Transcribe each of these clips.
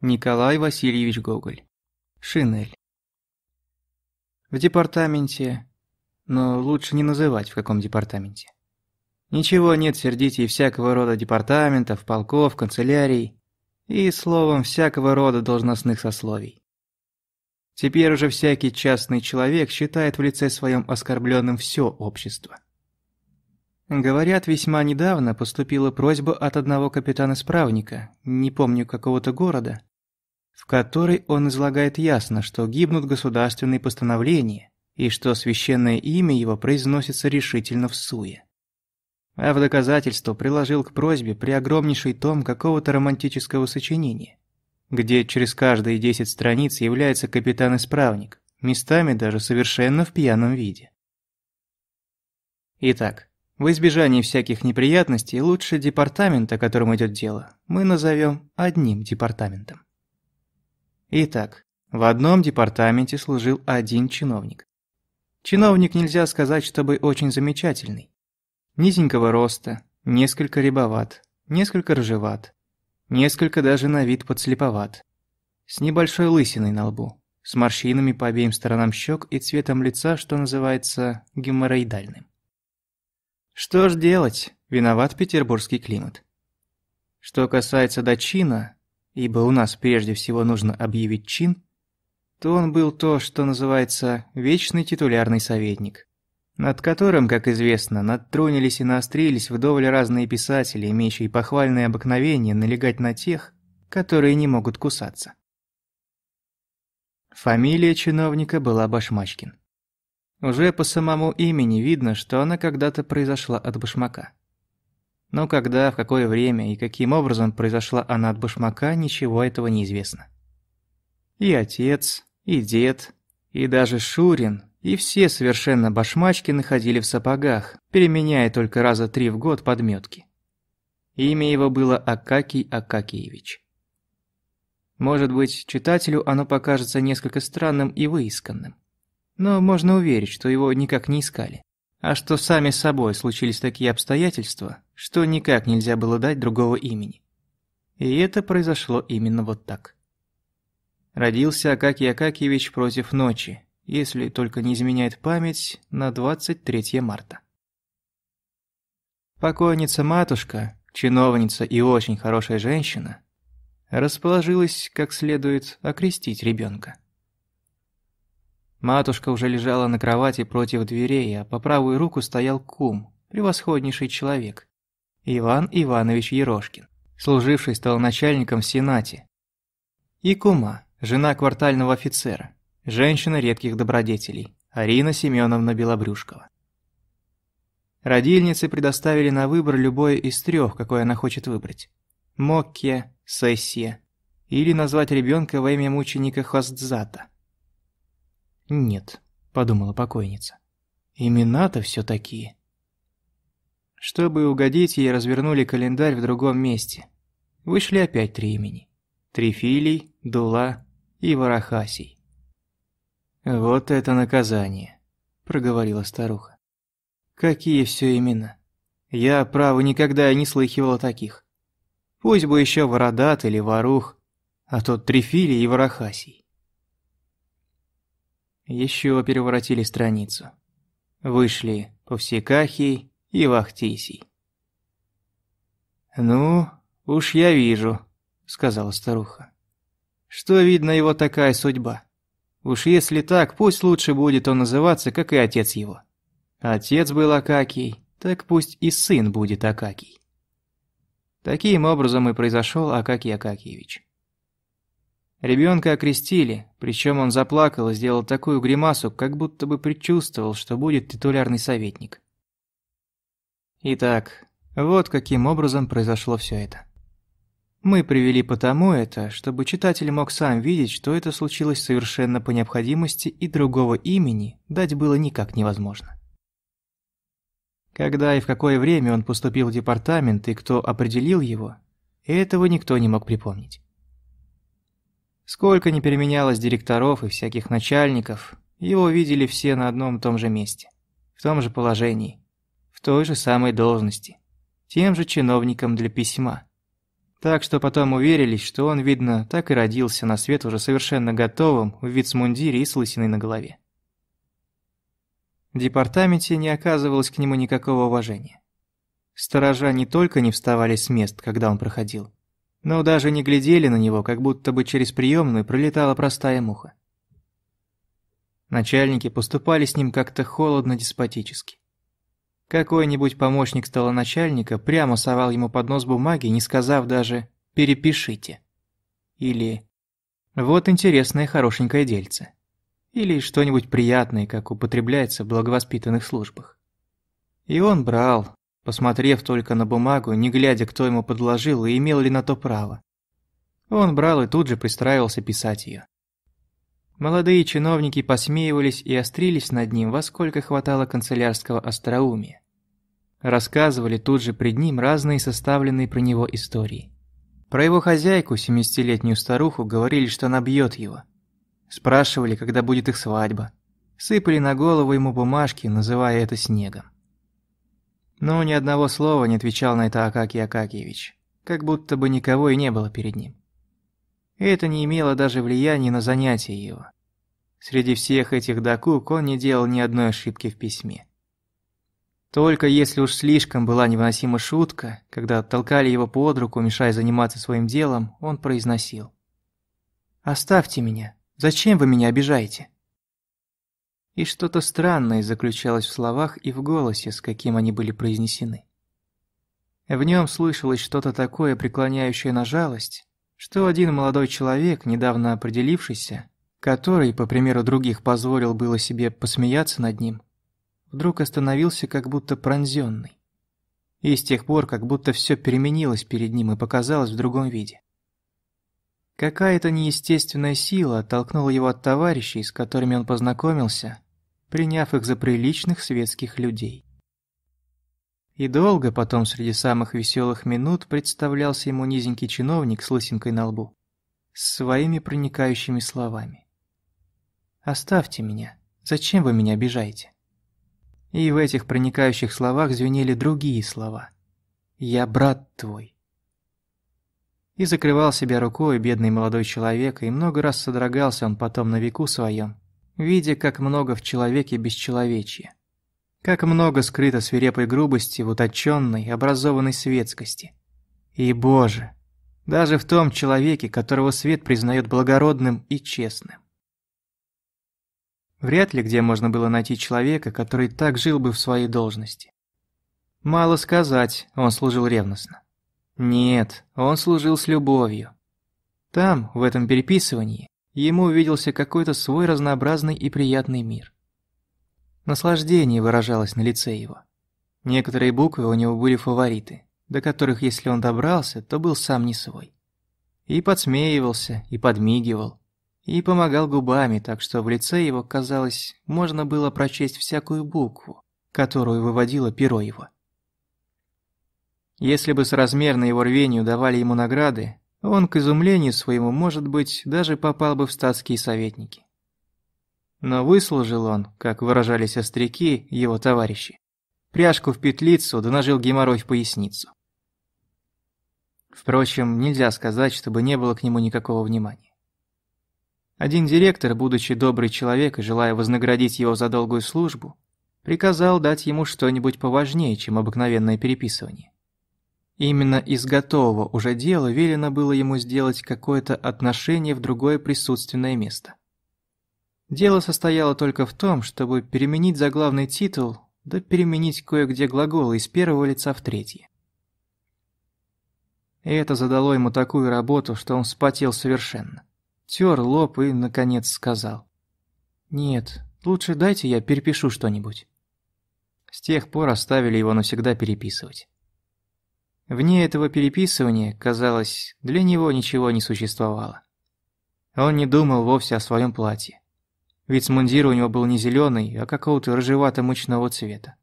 Николай Васильевич Гоголь. Шинель. В департаменте... Но лучше не называть, в каком департаменте. Ничего нет сердитей всякого рода департаментов, полков, канцелярий и, словом, всякого рода должностных сословий. Теперь уже всякий частный человек считает в лице своем оскорбленным все общество. Говорят, весьма недавно поступила просьба от одного капитана-справника, не помню какого-то города, в которой он излагает ясно, что гибнут государственные постановления и что священное имя его произносится решительно в суе. А в доказательство приложил к просьбе при огромнейший том какого-то романтического сочинения, где через каждые десять страниц является капитан-исправник, местами даже совершенно в пьяном виде. Итак, в избежании всяких неприятностей лучше департамент, о идет дело, мы назовем одним департаментом. Итак, в одном департаменте служил один чиновник. Чиновник нельзя сказать, чтобы очень замечательный. Низенького роста, несколько рябоват, несколько рыжеват, несколько даже на вид подслеповат. С небольшой лысиной на лбу, с морщинами по обеим сторонам щек и цветом лица, что называется геморроидальным. Что ж делать, виноват петербургский климат. Что касается до чина, ибо у нас прежде всего нужно объявить чин, то он был то, что называется вечный титулярный советник, над которым, как известно, надтрунились и наострились вдоволь разные писатели, имеющие похвальное обыкновение налегать на тех, которые не могут кусаться. Фамилия чиновника была Башмачкин. Уже по самому имени видно, что она когда-то произошла от башмака. Но когда, в какое время и каким образом произошла она от башмака, ничего этого не известно. И отец, и дед, и даже Шурин, и все совершенно башмачки находили в сапогах, переменяя только раза три в год подметки. Имя его было Акакий Акакиевич. Может быть, читателю оно покажется несколько странным и выисканным. Но можно уверить, что его никак не искали. А что сами собой случились такие обстоятельства, что никак нельзя было дать другого имени. И это произошло именно вот так. Родился Акакий Акакиевич против ночи, если только не изменяет память, на 23 марта. Покойница-матушка, чиновница и очень хорошая женщина, расположилась как следует окрестить ребенка. Матушка уже лежала на кровати против дверей, а по правую руку стоял кум, превосходнейший человек. Иван Иванович Ерошкин, служивший столоначальником в Сенате. И кума, жена квартального офицера, женщина редких добродетелей, Арина Семеновна Белобрюшкова. Родильнице предоставили на выбор любое из трех, какое она хочет выбрать. Мокке, Сессия или назвать ребенка во имя мученика Хоздзата – «Нет», – подумала покойница. «Имена-то все такие». Чтобы угодить ей, развернули календарь в другом месте. Вышли опять три имени. Трифилий, Дула и Варахасий. «Вот это наказание», – проговорила старуха. «Какие все имена? Я, право, никогда не слыхивала таких. Пусть бы еще Вородат или Варух, а тот Трифилий и Варахасий. Еще переворотили страницу. Вышли Повсекахий и Вахтисий. «Ну, уж я вижу», — сказала старуха. «Что, видно, его такая судьба. Уж если так, пусть лучше будет он называться, как и отец его. Отец был Акакий, так пусть и сын будет Акакий». Таким образом и произошел Акакий Акакиевич. Ребенка окрестили, причем он заплакал и сделал такую гримасу, как будто бы предчувствовал, что будет титулярный советник. Итак, вот каким образом произошло все это. Мы привели потому это, чтобы читатель мог сам видеть, что это случилось совершенно по необходимости и другого имени дать было никак невозможно. Когда и в какое время он поступил в департамент и кто определил его, этого никто не мог припомнить. Сколько ни переменялось директоров и всяких начальников, его видели все на одном и том же месте, в том же положении, в той же самой должности, тем же чиновником для письма. Так что потом уверились, что он, видно, так и родился на свет уже совершенно готовым, в вицмундире и с лысиной на голове. В департаменте не оказывалось к нему никакого уважения. Сторожа не только не вставали с мест, когда он проходил, но даже не глядели на него, как будто бы через приемную пролетала простая муха. Начальники поступали с ним как-то холодно-деспотически. Какой-нибудь помощник столоначальника прямо совал ему под нос бумаги, не сказав даже «перепишите». Или «вот интересное хорошенькое дельце». Или что-нибудь приятное, как употребляется в благовоспитанных службах. И он брал, посмотрев только на бумагу, не глядя, кто ему подложил и имел ли на то право. Он брал и тут же пристраивался писать ее. Молодые чиновники посмеивались и острились над ним, во сколько хватало канцелярского остроумия. Рассказывали тут же пред ним разные составленные про него истории. Про его хозяйку, семидесятилетнюю старуху, говорили, что она бьет его. Спрашивали, когда будет их свадьба. Сыпали на голову ему бумажки, называя это снегом. Но ни одного слова не отвечал на это Акакий Акакиевич, как будто бы никого и не было перед ним. Это не имело даже влияния на занятия его. Среди всех этих докук он не делал ни одной ошибки в письме. Только если уж слишком была невыносима шутка, когда толкали его под руку, мешая заниматься своим делом, он произносил. «Оставьте меня. Зачем вы меня обижаете?» И что-то странное заключалось в словах и в голосе, с каким они были произнесены. В нем слышалось что-то такое, преклоняющее на жалость, что один молодой человек, недавно определившийся, который, по примеру других, позволил было себе посмеяться над ним, вдруг остановился как будто пронзенный. И с тех пор как будто все переменилось перед ним и показалось в другом виде. Какая-то неестественная сила оттолкнула его от товарищей, с которыми он познакомился, приняв их за приличных светских людей. И долго потом среди самых веселых минут представлялся ему низенький чиновник с лысинкой на лбу, с своими проникающими словами. «Оставьте меня. Зачем вы меня обижаете?» И в этих проникающих словах звенели другие слова. «Я брат твой». И закрывал себя рукой бедный молодой человек, и много раз содрогался он потом на веку своем, видя, как много в человеке бесчеловечья. Как много скрыто свирепой грубости в утонченной, образованной светскости. И, Боже, даже в том человеке, которого свет признает благородным и честным. Вряд ли где можно было найти человека, который так жил бы в своей должности. Мало сказать, он служил ревностно. Нет, он служил с любовью. Там, в этом переписывании, ему увиделся какой-то свой разнообразный и приятный мир. Наслаждение выражалось на лице его. Некоторые буквы у него были фавориты, до которых, если он добрался, то был сам не свой. И подсмеивался, и подмигивал, и помогал губами, так что в лице его, казалось, можно было прочесть всякую букву, которую выводило перо его. Если бы соразмерно его рвению давали ему награды, он, к изумлению своему, может быть, даже попал бы в статские советники. Но выслужил он, как выражались остряки, его товарищи. Пряжку в петлицу, да геморрой в поясницу. Впрочем, нельзя сказать, чтобы не было к нему никакого внимания. Один директор, будучи добрый человек и желая вознаградить его за долгую службу, приказал дать ему что-нибудь поважнее, чем обыкновенное переписывание. Именно из готового уже дела велено было ему сделать какое-то отношение в другое присутственное место. Дело состояло только в том, чтобы переменить заглавный титул, да переменить кое-где глаголы из первого лица в третье. И это задало ему такую работу, что он вспотел совершенно. Тер лоб и, наконец, сказал. «Нет, лучше дайте я перепишу что-нибудь». С тех пор оставили его навсегда переписывать. Вне этого переписывания, казалось, для него ничего не существовало. Он не думал вовсе о своем платье. Ведь мундир у него был не зеленый, а какого-то рыжевато-мучного цвета.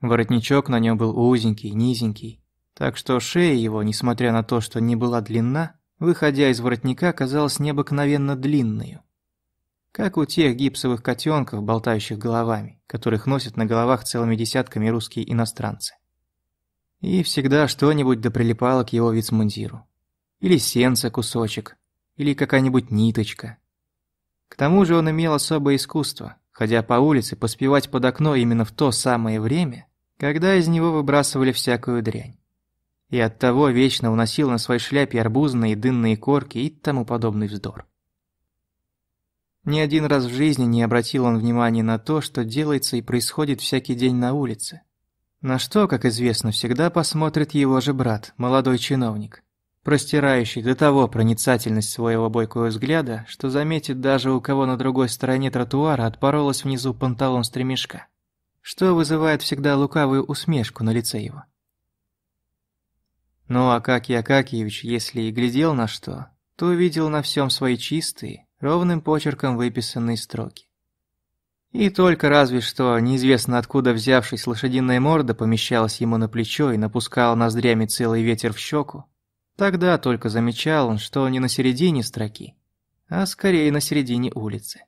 Воротничок на нем был узенький, низенький, так что шея его, несмотря на то, что не была длинна, выходя из воротника, казалась необыкновенно длинной. Как у тех гипсовых котенков, болтающих головами, которых носят на головах целыми десятками русские иностранцы. И всегда что-нибудь да прилипало к его вицмундиру. Или сенца кусочек, или какая-нибудь ниточка. К тому же он имел особое искусство, ходя по улице, поспевать под окно именно в то самое время, когда из него выбрасывали всякую дрянь. И оттого вечно уносил на своей шляпе арбузные дынные корки и тому подобный вздор. Ни один раз в жизни не обратил он внимания на то, что делается и происходит всякий день на улице. На что, как известно, всегда посмотрит его же брат, молодой чиновник, простирающий до того проницательность своего бойкого взгляда, что заметит даже у кого на другой стороне тротуара отпоролась внизу панталон стремешка что вызывает всегда лукавую усмешку на лице его. Ну а как Акакиевич, если и глядел на что, то увидел на всем свои чистые, ровным почерком выписанные строки. И только разве что неизвестно откуда взявшись лошадиная морда помещалась ему на плечо и напускала ноздрями целый ветер в щеку, тогда только замечал он, что не на середине строки, а скорее на середине улицы.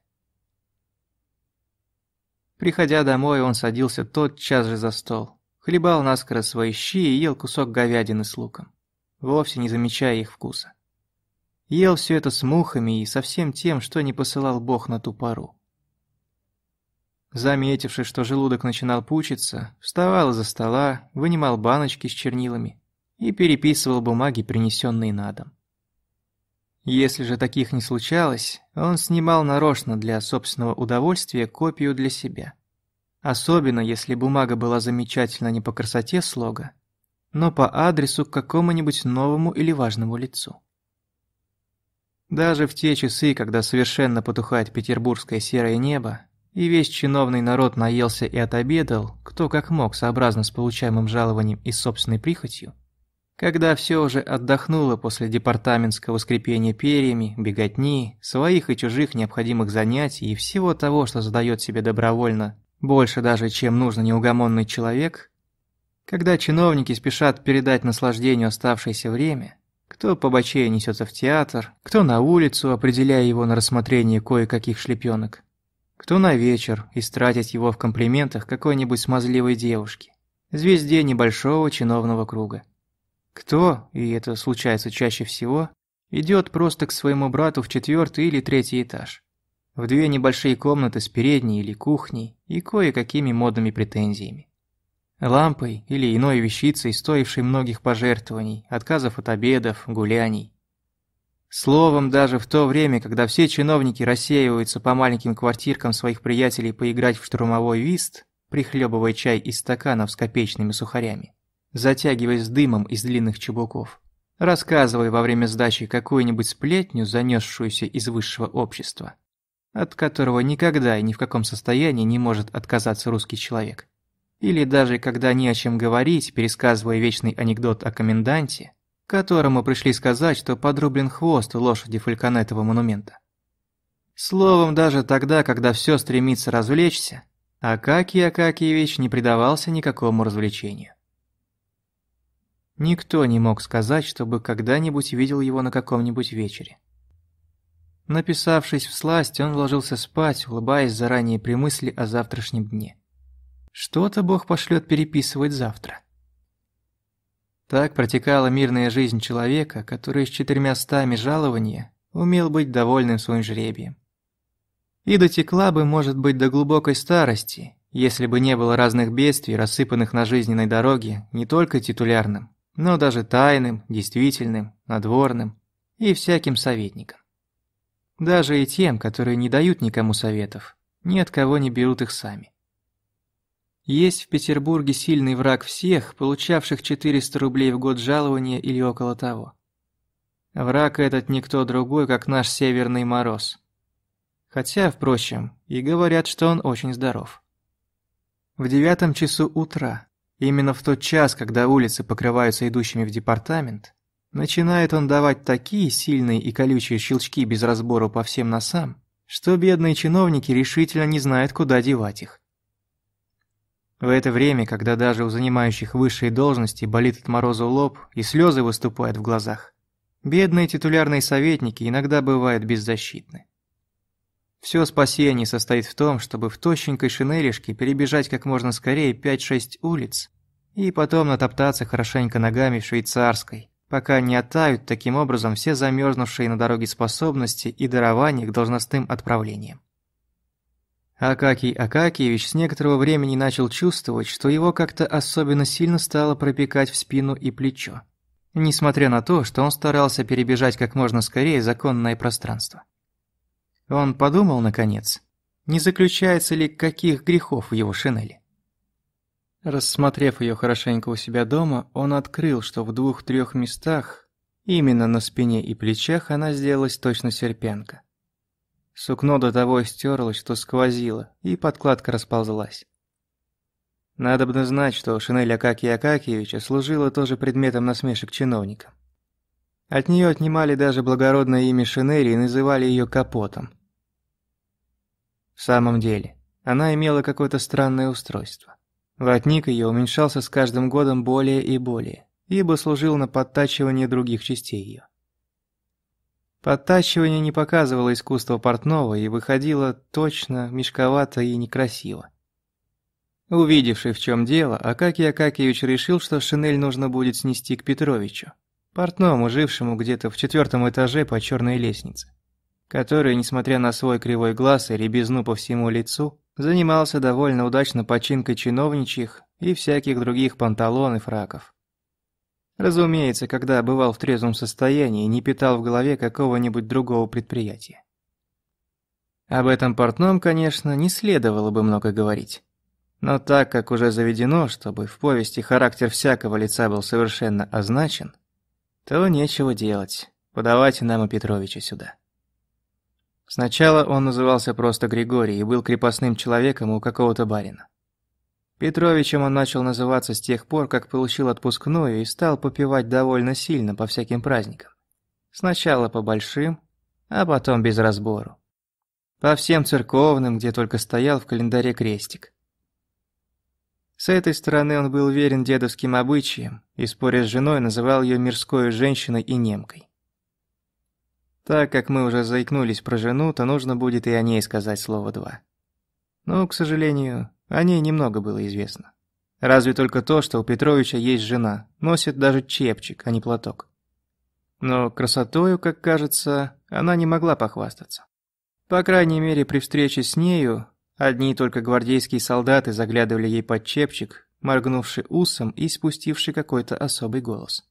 Приходя домой, он садился тотчас же за стол, хлебал наскоро свои щи и ел кусок говядины с луком, вовсе не замечая их вкуса. Ел все это с мухами и со всем тем, что не посылал Бог на ту пору. Заметивши, что желудок начинал пучиться, вставал из-за стола, вынимал баночки с чернилами и переписывал бумаги, принесенные на дом. Если же таких не случалось, он снимал нарочно для собственного удовольствия копию для себя. Особенно, если бумага была замечательна не по красоте слога, но по адресу к какому-нибудь новому или важному лицу. Даже в те часы, когда совершенно потухает петербургское серое небо, и весь чиновный народ наелся и отобедал, кто как мог, сообразно с получаемым жалованием и собственной прихотью, когда все уже отдохнуло после департаментского скрипения перьями, беготни, своих и чужих необходимых занятий и всего того, что задает себе добровольно, больше даже, чем нужно неугомонный человек, когда чиновники спешат передать наслаждению оставшееся время, кто по бочее несется в театр, кто на улицу, определяя его на рассмотрение кое-каких шлепенок, кто на вечер, истратить его в комплиментах какой-нибудь смазливой девушки, звезде небольшого чиновного круга. Кто, и это случается чаще всего, идет просто к своему брату в четвертый или третий этаж. В две небольшие комнаты с передней или кухней и кое-какими модными претензиями. Лампой или иной вещицей, стоившей многих пожертвований, отказов от обедов, гуляний. Словом, даже в то время, когда все чиновники рассеиваются по маленьким квартиркам своих приятелей поиграть в штурмовой вист, прихлебывая чай из стаканов с копеечными сухарями, затягиваясь дымом из длинных чубуков, рассказывая во время сдачи какую-нибудь сплетню, занесшуюся из высшего общества, от которого никогда и ни в каком состоянии не может отказаться русский человек. Или даже когда не о чем говорить, пересказывая вечный анекдот о коменданте, которому пришли сказать, что подрублен хвост лошади фальконетового монумента. Словом, даже тогда, когда все стремится развлечься, Акакий Акакиевич не предавался никакому развлечению. Никто не мог сказать, чтобы когда-нибудь видел его на каком-нибудь вечере. Написавшись в сласть, он ложился спать, улыбаясь заранее при мысли о завтрашнем дне. Что-то Бог пошлет переписывать завтра. Так протекала мирная жизнь человека, который с четырьмя стами жалования умел быть довольным своим жребием. И дотекла бы, может быть, до глубокой старости, если бы не было разных бедствий, рассыпанных на жизненной дороге не только титулярным, но даже тайным, действительным, надворным и всяким советникам. Даже и тем, которые не дают никому советов, ни от кого не берут их сами. Есть в Петербурге сильный враг всех, получавших 400 рублей в год жалования или около того. Враг этот никто другой, как наш Северный Мороз. Хотя, впрочем, и говорят, что он очень здоров. В девятом часу утра Именно в тот час, когда улицы покрываются идущими в департамент, начинает он давать такие сильные и колючие щелчки без разбору по всем носам, что бедные чиновники решительно не знают, куда девать их. В это время, когда даже у занимающих высшие должности болит от мороза лоб и слезы выступают в глазах, бедные титулярные советники иногда бывают беззащитны. Все спасение состоит в том, чтобы в тощенькой шинелишке перебежать как можно скорее 5-6 улиц и потом натоптаться хорошенько ногами в швейцарской, пока не оттают таким образом все замерзнувшие на дороге способности и дарования к должностным отправлениям. Акакий Акакиевич с некоторого времени начал чувствовать, что его как-то особенно сильно стало пропекать в спину и плечо, несмотря на то, что он старался перебежать как можно скорее законное пространство. Он подумал, наконец, не заключается ли каких грехов в его шинели. Рассмотрев ее хорошенько у себя дома, он открыл, что в двух-трех местах, именно на спине и плечах, она сделалась точно серпянка. Сукно до того стерлось, что сквозило, и подкладка расползлась. Надо бы знать, что шинель Акакия Акакиевича служила тоже предметом насмешек чиновникам. От нее отнимали даже благородное имя шинели и называли ее капотом. В самом деле, она имела какое-то странное устройство. Воротник ее уменьшался с каждым годом более и более, ибо служил на подтачивание других частей ее. Подтачивание не показывало искусство портного и выходило точно, мешковато и некрасиво. Увидевший, в чем дело, Акакий Акакиевич решил, что шинель нужно будет снести к Петровичу, портному, жившему где-то в четвертом этаже по черной лестнице, который, несмотря на свой кривой глаз и ребезну по всему лицу, занимался довольно удачно починкой чиновничьих и всяких других панталон и фраков. Разумеется, когда бывал в трезвом состоянии, не питал в голове какого-нибудь другого предприятия. Об этом портном, конечно, не следовало бы много говорить. Но так как уже заведено, чтобы в повести характер всякого лица был совершенно означен, то нечего делать, подавайте нам и Петровича сюда. Сначала он назывался просто Григорий и был крепостным человеком у какого-то барина. Петровичем он начал называться с тех пор, как получил отпускную и стал попивать довольно сильно по всяким праздникам. Сначала по большим, а потом без разбору. По всем церковным, где только стоял в календаре крестик. С этой стороны он был верен дедовским обычаям и, споря с женой, называл ее мирской женщиной и немкой. Так как мы уже заикнулись про жену, то нужно будет и о ней сказать слово два. Но, к сожалению, о ней немного было известно. Разве только то, что у Петровича есть жена, носит даже чепчик, а не платок. Но красотою, как кажется, она не могла похвастаться. По крайней мере, при встрече с нею, одни только гвардейские солдаты заглядывали ей под чепчик, моргнувший усом и спустивший какой-то особый голос.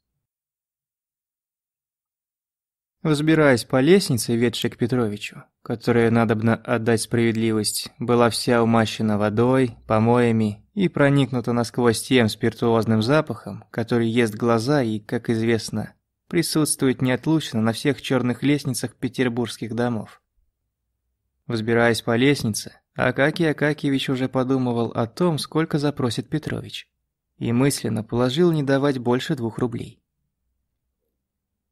Взбираясь по лестнице, ведшей к Петровичу, которая, надобно отдать справедливость, была вся умащена водой, помоями и проникнута насквозь тем спиртуозным запахом, который ест глаза и, как известно, присутствует неотлучно на всех черных лестницах петербургских домов. Взбираясь по лестнице, Акакий Акакиевич уже подумывал о том, сколько запросит Петрович, и мысленно положил не давать больше двух рублей.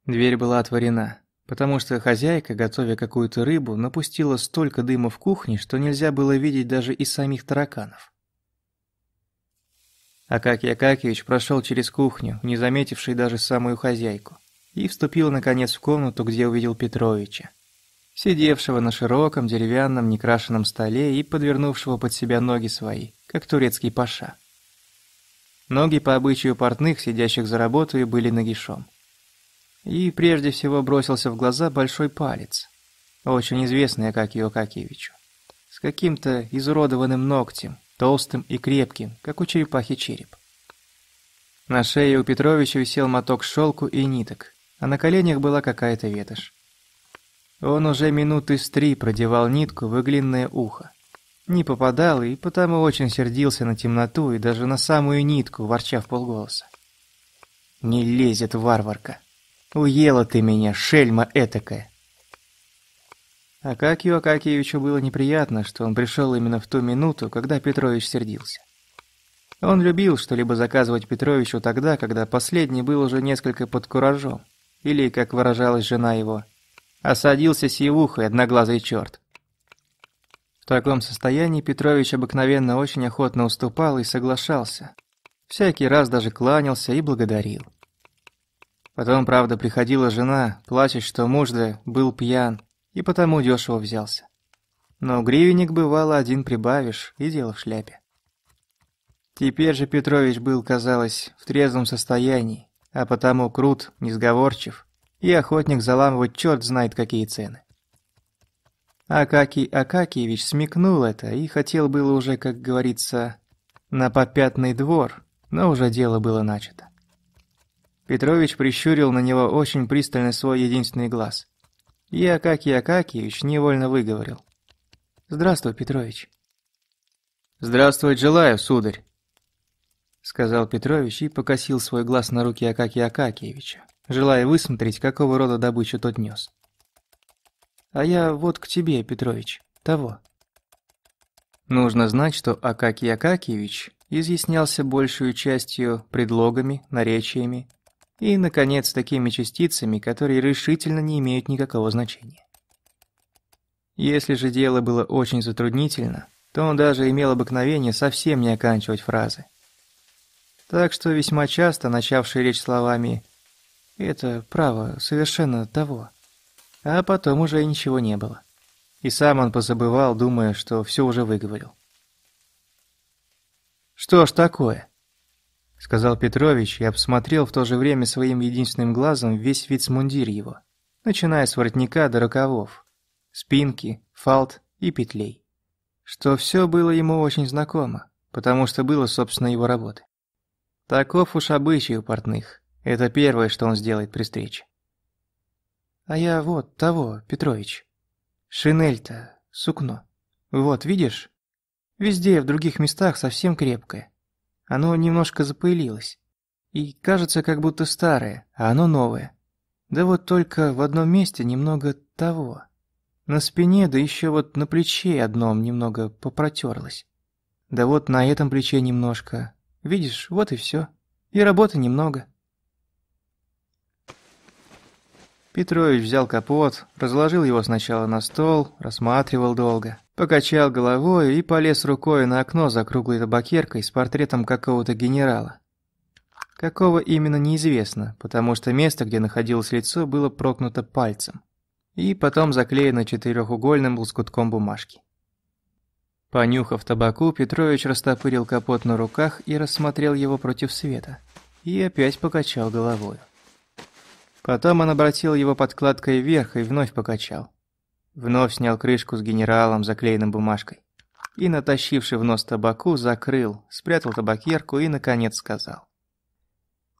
Дверь была отворена, потому что хозяйка, готовя какую-то рыбу, напустила столько дыма в кухне, что нельзя было видеть даже и самих тараканов. Акакий Акакиевич прошел через кухню, не заметивший даже самую хозяйку, и вступил наконец в комнату, где увидел Петровича, сидевшего на широком деревянном некрашенном столе и подвернувшего под себя ноги свои, как турецкий паша. Ноги по обычаю портных, сидящих за работой, были нагишом. И прежде всего бросился в глаза большой палец, очень известный Акакию Акакиевичу, с каким-то изуродованным ногтем, толстым и крепким, как у черепахи череп. На шее у Петровича висел моток шелку и ниток, а на коленях была какая-то ветошь. Он уже минуты с три продевал нитку в иглинное ухо. Не попадал и потому очень сердился на темноту и даже на самую нитку, ворча в полголоса. «Не лезет варварка!» Уела ты меня, шельма этакая. Акакию Акакиевичу было неприятно, что он пришел именно в ту минуту, когда Петрович сердился. Он любил что-либо заказывать Петровичу тогда, когда последний был уже несколько под куражом, или, как выражалась жена его, осадился сивухой одноглазый черт. В таком состоянии Петрович обыкновенно очень охотно уступал и соглашался. Всякий раз даже кланялся и благодарил. Потом, правда, приходила жена, плачет, что муж да был пьян, и потому дешево взялся. Но гривенник бывало один прибавишь, и дело в шляпе. Теперь же Петрович был, казалось, в трезвом состоянии, а потому крут, несговорчив, и охотник заламывать черт знает какие цены. Акакий Акакиевич смекнул это и хотел было уже, как говорится, на попятный двор, но уже дело было начато. Петрович прищурил на него очень пристально свой единственный глаз. И Акакий Акакиевич невольно выговорил. «Здравствуй, Петрович». «Здравствовать желаю, сударь», — сказал Петрович и покосил свой глаз на руки Акакия Акакиевича, желая высмотреть, какого рода добычу тот нес. «А я вот к тебе, Петрович, того». Нужно знать, что Акакий Акакиевич изъяснялся большую частью предлогами, наречиями и, наконец, такими частицами, которые решительно не имеют никакого значения. Если же дело было очень затруднительно, то он даже имел обыкновение совсем не оканчивать фразы. Так что весьма часто, начавший речь словами «это право совершенно того», а потом уже ничего не было. И сам он позабывал, думая, что все уже выговорил. «Что ж такое?» — сказал Петрович и обсмотрел в то же время своим единственным глазом весь вицмундир его, начиная с воротника до рукавов, спинки, фалт и петлей. Что все было ему очень знакомо, потому что было, собственно, его работы. Таков уж обычай у портных. Это первое, что он сделает при встрече. А я вот того, Петрович. Шинель-то, сукно. Вот, видишь? Везде, в других местах совсем крепкое. Оно немножко запылилось. И кажется, как будто старое, а оно новое. Да вот только в одном месте немного того. На спине, да еще вот на плече одном немного попротерлось. Да вот на этом плече немножко. Видишь, вот и все. И работы немного. Петрович взял капот, разложил его сначала на стол, рассматривал долго. Покачал головой и полез рукой на окно за круглой табакеркой с портретом какого-то генерала. Какого именно неизвестно, потому что место, где находилось лицо, было прокнуто пальцем. И потом заклеено четырехугольным лоскутком бумажки. Понюхав табаку, Петрович растопырил капот на руках и рассмотрел его против света. И опять покачал головой. Потом он обратил его подкладкой вверх и вновь покачал. Вновь снял крышку с генералом, заклеенным бумажкой. И, натащивший в нос табаку, закрыл, спрятал табакерку и, наконец, сказал.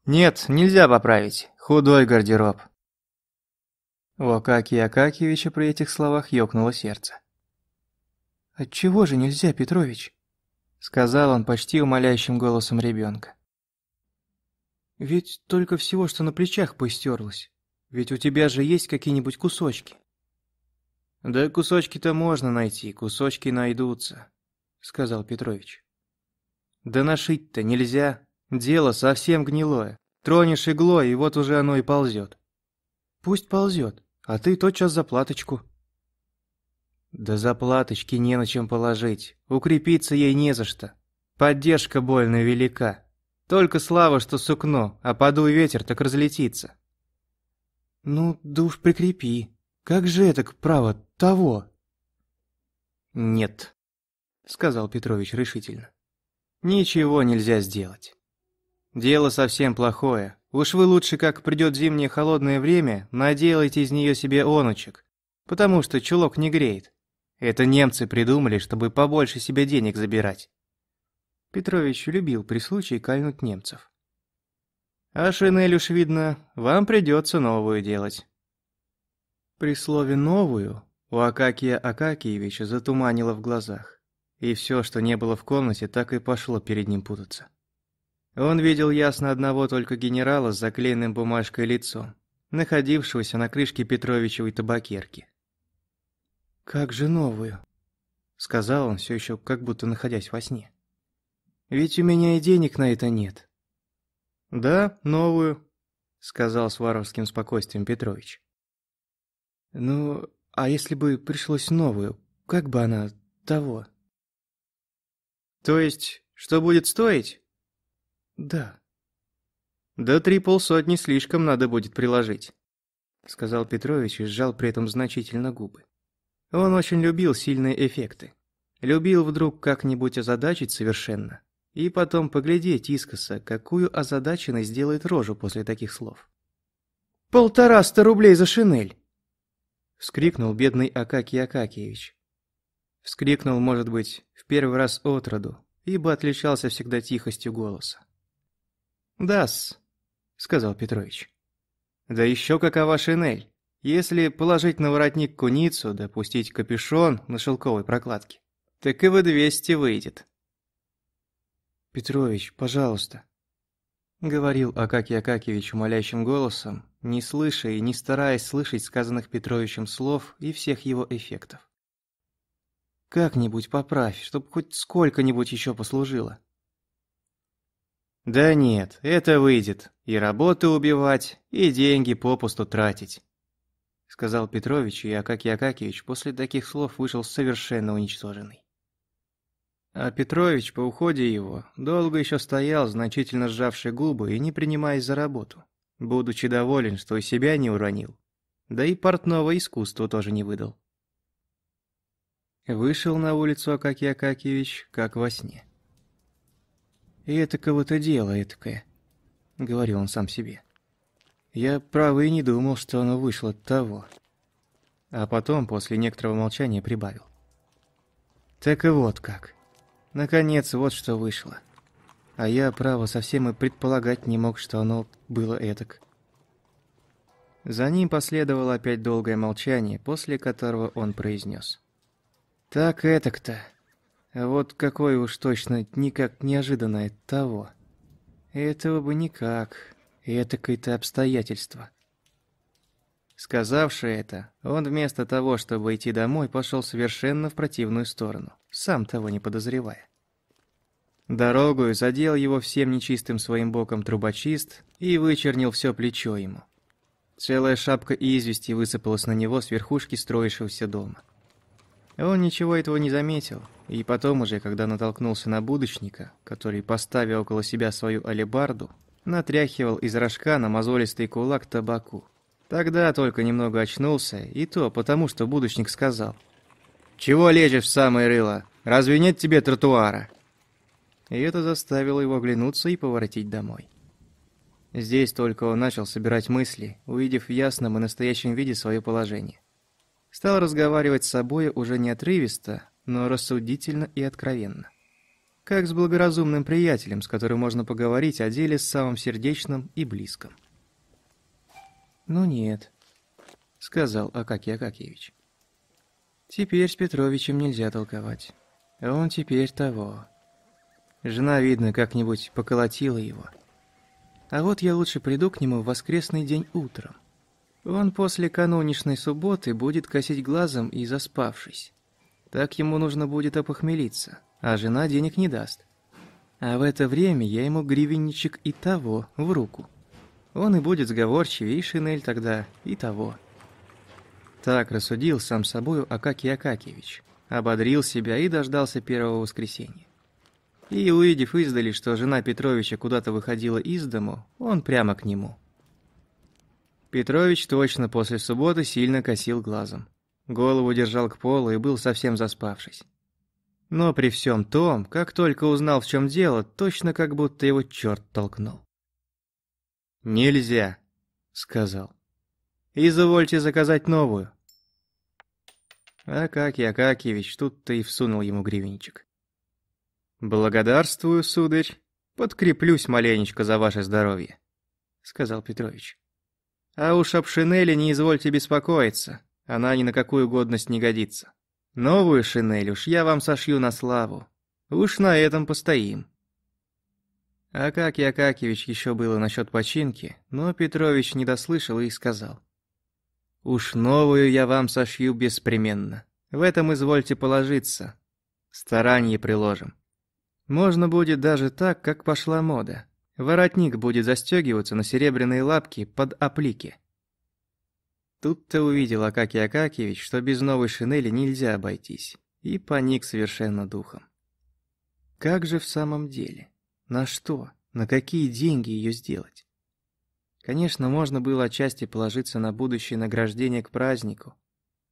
«Нет, нельзя поправить. Худой гардероб». У Акакия Акакиевича при этих словах ёкнуло сердце. «Отчего же нельзя, Петрович?» Сказал он почти умоляющим голосом ребенка. «Ведь только всего, что на плечах поистерлось. Ведь у тебя же есть какие-нибудь кусочки». «Да кусочки-то можно найти, кусочки найдутся», — сказал Петрович. «Да нашить-то нельзя. Дело совсем гнилое. Тронешь иглой, и вот уже оно и ползет». «Пусть ползет, а ты тотчас заплаточку». «Да заплаточки не на чем положить. Укрепиться ей не за что. Поддержка больно велика. Только слава, что сукно, а подуй ветер, так разлетится». «Ну, да уж прикрепи», как же это, право, того?» «Нет», — сказал Петрович решительно. «Ничего нельзя сделать. Дело совсем плохое. Уж вы лучше, как придет зимнее холодное время, наделайте из нее себе онучек, потому что чулок не греет. Это немцы придумали, чтобы побольше себе денег забирать». Петрович любил при случае кольнуть немцев. «А шинель уж видно, вам придется новую делать». При слове «новую» у Акакия Акакиевича затуманило в глазах, и все, что не было в комнате, так и пошло перед ним путаться. Он видел ясно одного только генерала с заклеенным бумажкой лицом, находившегося на крышке Петровичевой табакерки. «Как же новую?» — сказал он, все еще как будто находясь во сне. «Ведь у меня и денег на это нет». «Да, новую», — сказал с варварским спокойствием Петрович. Ну, а если бы пришлось новую, как бы она того? То есть, что будет стоить? Да. Да три полсотни слишком надо будет приложить, сказал Петрович и сжал при этом значительно губы. Он очень любил сильные эффекты. Любил вдруг как-нибудь озадачить совершенно. И потом поглядеть искоса, какую озадаченность сделает рожу после таких слов. «Полтораста рублей за шинель!» Вскрикнул бедный Акакий Акакиевич. Вскрикнул, может быть, в первый раз от роду, ибо отличался всегда тихостью голоса. «Да-с», — сказал Петрович. «Да еще какова шинель, если положить на воротник куницу, допустить капюшон на шелковой прокладке, так и в двести выйдет». «Петрович, пожалуйста», — говорил Акакий Акакевич умоляющим голосом, не слыша и не стараясь слышать сказанных Петровичем слов и всех его эффектов. «Как-нибудь поправь, чтоб хоть сколько-нибудь еще послужило». «Да нет, это выйдет. И работы убивать, и деньги попусту тратить», — сказал Петрович, и Акакий Акакевич после таких слов вышел совершенно уничтоженный. А Петрович по уходе его долго еще стоял, значительно сжавший губы и не принимаясь за работу, будучи доволен, что и себя не уронил, да и портного искусства тоже не выдал. Вышел на улицу Акакий Акакиевич, как во сне. «И это кого-то дело этакое», — говорил он сам себе. «Я, право, и не думал, что оно вышло от того». А потом, после некоторого молчания, прибавил. «Так и вот как. Наконец, вот что вышло. А я, право, совсем и предполагать не мог, что оно было этак. За ним последовало опять долгое молчание, после которого он произнес. «Так этак-то. А вот какое уж точно никак неожиданное того. Этого бы никак. Этакое-то обстоятельство». Сказавши это, он вместо того, чтобы идти домой, пошел совершенно в противную сторону, сам того не подозревая. Дорогую задел его всем нечистым своим боком трубочист и вычернил все плечо ему. Целая шапка извести высыпалась на него с верхушки строившегося дома. Он ничего этого не заметил, и потом уже, когда натолкнулся на будочника, который, поставив около себя свою алебарду, натряхивал из рожка на мозолистый кулак табаку. Тогда только немного очнулся, и то потому, что будущник сказал. «Чего лезешь в самое рыло? Разве нет тебе тротуара?» И это заставило его оглянуться и поворотить домой. Здесь только он начал собирать мысли, увидев в ясном и настоящем виде свое положение. Стал разговаривать с собой уже не отрывисто, но рассудительно и откровенно. Как с благоразумным приятелем, с которым можно поговорить о деле самым сердечным и близким. «Ну нет», — сказал Акакий Акакевич. «Теперь с Петровичем нельзя толковать. Он теперь того. Жена, видно, как-нибудь поколотила его. А вот я лучше приду к нему в воскресный день утром. Он после каноничной субботы будет косить глазом и заспавшись. Так ему нужно будет опохмелиться, а жена денег не даст. А в это время я ему гривенничек и того в руку. Он и будет сговорчивее, и шинель тогда, и того. Так рассудил сам собою Акакий Акакевич, ободрил себя и дождался первого воскресенья. И, увидев издали, что жена Петровича куда-то выходила из дому, он прямо к нему. Петрович точно после субботы сильно косил глазом. Голову держал к полу и был совсем заспавшись. Но при всем том, как только узнал, в чем дело, точно как будто его черт толкнул. «Нельзя», — сказал. «Извольте заказать новую». Акакий Акакьевич тут-то и всунул ему гривенчик. «Благодарствую, сударь. Подкреплюсь маленечко за ваше здоровье», — сказал Петрович. «А уж об шинели не извольте беспокоиться, она ни на какую годность не годится. Новую шинель уж я вам сошью на славу. Уж на этом постоим». Акакий Акакевич еще было насчет починки, но Петрович не дослышал и сказал. «Уж новую я вам сошью беспременно. В этом извольте положиться. Старанье приложим. Можно будет даже так, как пошла мода. Воротник будет застегиваться на серебряные лапки под оплики. Тут-то увидел Акакий Акакевич, что без новой шинели нельзя обойтись, и паник совершенно духом. Как же в самом деле? На что? На какие деньги ее сделать? Конечно, можно было отчасти положиться на будущее награждение к празднику,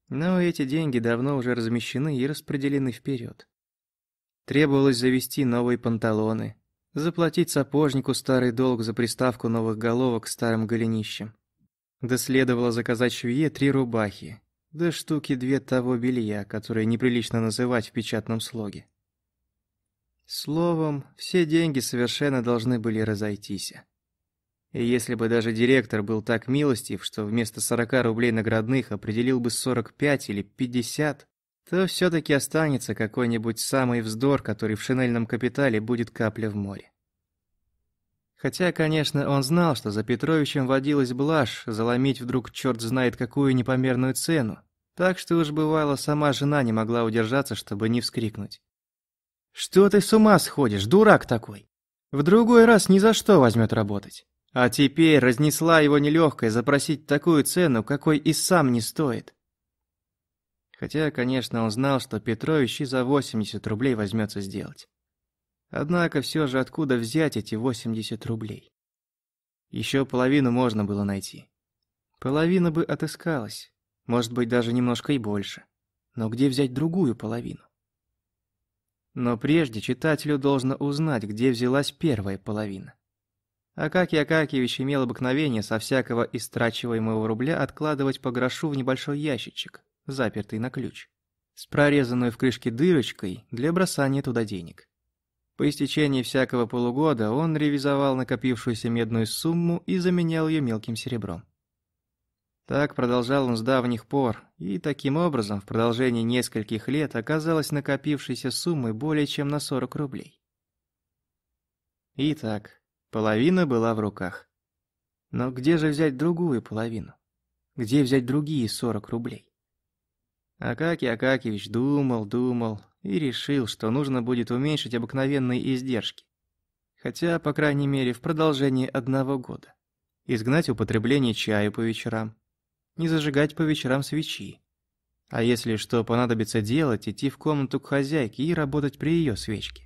но эти деньги давно уже размещены и распределены вперед. Требовалось завести новые панталоны, заплатить сапожнику старый долг за приставку новых головок к старым голенищам. Да следовало заказать швее три рубахи, да штуки две того белья, которое неприлично называть в печатном слоге. Словом, все деньги совершенно должны были разойтись. И если бы даже директор был так милостив, что вместо 40 рублей наградных определил бы 45 или 50, то все таки останется какой-нибудь самый вздор, который в шинельном капитале будет капля в море. Хотя, конечно, он знал, что за Петровичем водилась блажь заломить вдруг черт знает какую непомерную цену, так что уж бывало, сама жена не могла удержаться, чтобы не вскрикнуть. «Что ты с ума сходишь, дурак такой? В другой раз ни за что возьмет работать. А теперь разнесла его нелегкой запросить такую цену, какой и сам не стоит». Хотя, конечно, он знал, что Петрович и за 80 рублей возьмется сделать. Однако все же откуда взять эти 80 рублей? Еще половину можно было найти. Половина бы отыскалась, может быть, даже немножко и больше. Но где взять другую половину? Но прежде читателю должно узнать, где взялась первая половина. Акакий Акакиевич имел обыкновение со всякого истрачиваемого рубля откладывать по грошу в небольшой ящичек, запертый на ключ, с прорезанной в крышке дырочкой для бросания туда денег. По истечении всякого полугода он ревизовал накопившуюся медную сумму и заменял ее мелким серебром. Так продолжал он с давних пор, и таким образом в продолжении нескольких лет оказалась накопившейся суммой более чем на 40 рублей. Итак, половина была в руках. Но где же взять другую половину? Где взять другие 40 рублей? Акакий Акакевич думал, думал и решил, что нужно будет уменьшить обыкновенные издержки. Хотя, по крайней мере, в продолжении одного года. Изгнать употребление чая по вечерам. Не зажигать по вечерам свечи. А если что понадобится делать, идти в комнату к хозяйке и работать при ее свечке.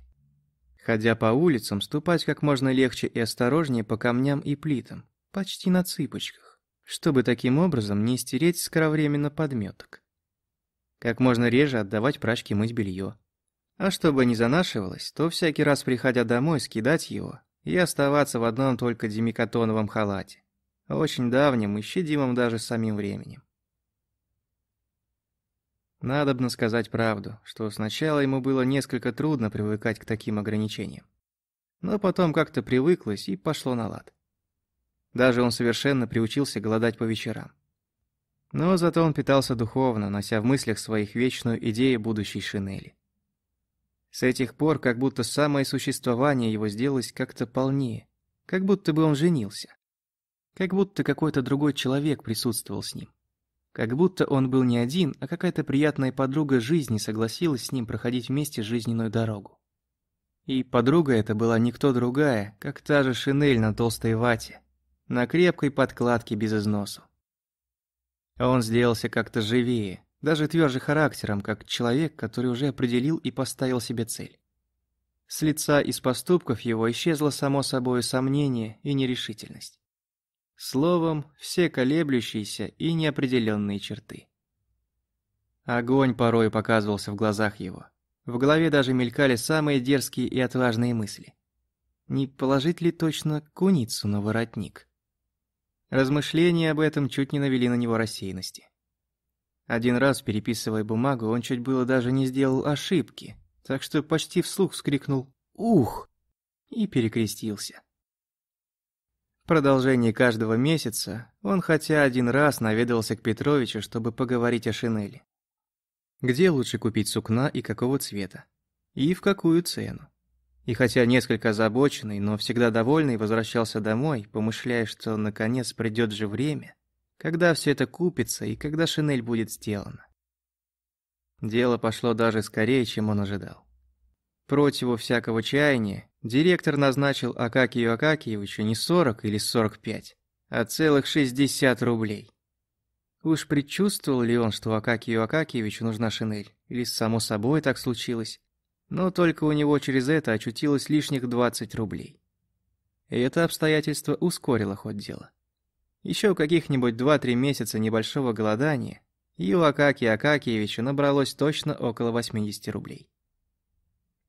Ходя по улицам, ступать как можно легче и осторожнее по камням и плитам, почти на цыпочках, чтобы таким образом не стереть скоровременно подметок. Как можно реже отдавать прачке мыть белье. А чтобы не занашивалось, то всякий раз, приходя домой, скидать его и оставаться в одном только демикатоновом халате. Очень давнем и щадимом даже самим временем. Надобно сказать правду, что сначала ему было несколько трудно привыкать к таким ограничениям. Но потом как-то привыклось и пошло на лад. Даже он совершенно приучился голодать по вечерам. Но зато он питался духовно, нося в мыслях своих вечную идею будущей шинели. С этих пор как будто самое существование его сделалось как-то полнее, как будто бы он женился. Как будто какой-то другой человек присутствовал с ним. Как будто он был не один, а какая-то приятная подруга жизни согласилась с ним проходить вместе жизненную дорогу. И подруга эта была никто другая, как та же шинель на толстой вате, на крепкой подкладке без износу. Он сделался как-то живее, даже тверже характером, как человек, который уже определил и поставил себе цель. С лица и с поступков его исчезло само собой сомнение и нерешительность. Словом, все колеблющиеся и неопределенные черты. Огонь порой показывался в глазах его. В голове даже мелькали самые дерзкие и отважные мысли. Не положить ли точно куницу на воротник? Размышления об этом чуть не навели на него рассеянности. Один раз, переписывая бумагу, он чуть было даже не сделал ошибки, так что почти вслух вскрикнул «Ух!» и перекрестился. В продолжении каждого месяца он хотя один раз наведывался к Петровичу, чтобы поговорить о шинели. Где лучше купить сукна и какого цвета? И в какую цену? И хотя несколько озабоченный, но всегда довольный, возвращался домой, помышляя, что наконец придет же время, когда все это купится и когда шинель будет сделана. Дело пошло даже скорее, чем он ожидал. Противу всякого чаяния директор назначил Акакию Акакиевичу не 40 или 45, а целых 60 рублей. Уж предчувствовал ли он, что Акакию Акакиевичу нужна шинель, или само собой так случилось, но только у него через это очутилось лишних 20 рублей. И это обстоятельство ускорило ход дела. Еще каких-нибудь 2-3 месяца небольшого голодания, и у Акакия Акакиевича набралось точно около 80 рублей.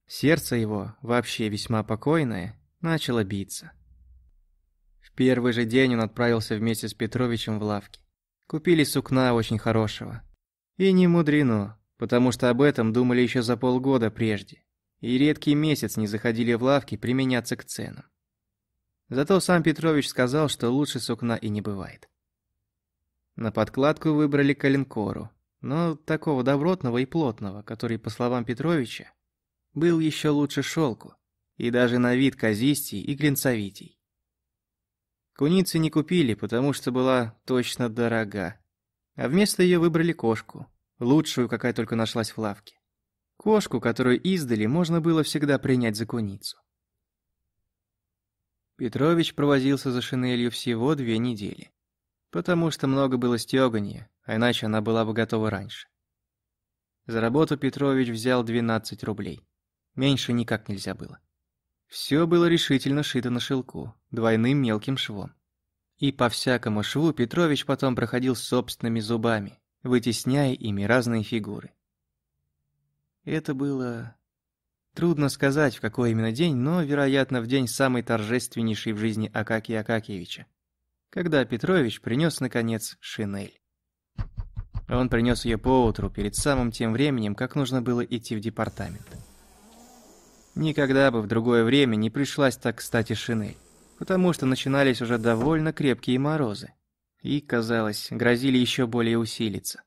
Сердце его, вообще весьма покойное, начало биться. В первый же день он отправился вместе с Петровичем в лавки. Купили сукна очень хорошего. И не мудрено, потому что об этом думали еще за полгода прежде. И редкий месяц не заходили в лавки применяться к ценам. Зато сам Петрович сказал, что лучше сукна и не бывает. На подкладку выбрали коленкору, но такого добротного и плотного, который, по словам Петровича, был еще лучше шелку, и даже на вид казистей и глинцевитей. Куницы не купили, потому что была точно дорога. А вместо ее выбрали кошку, лучшую, какая только нашлась в лавке. Кошку, которую издали, можно было всегда принять за куницу. Петрович провозился за шинелью всего две недели. Потому что много было стёганья, а иначе она была бы готова раньше. За работу Петрович взял 12 рублей. Меньше никак нельзя было. Все было решительно шито на шелку, двойным мелким швом. И по всякому шву Петрович потом проходил собственными зубами, вытесняя ими разные фигуры. Это было... Трудно сказать, в какой именно день, но, вероятно, в день самый торжественнейший в жизни Акакия Акакиевича, когда Петрович принес наконец, шинель. Он принес ее поутру, перед самым тем временем, как нужно было идти в департамент. Никогда бы в другое время не пришлась так кстати шинель, потому что начинались уже довольно крепкие морозы, и, казалось, грозили еще более усилиться.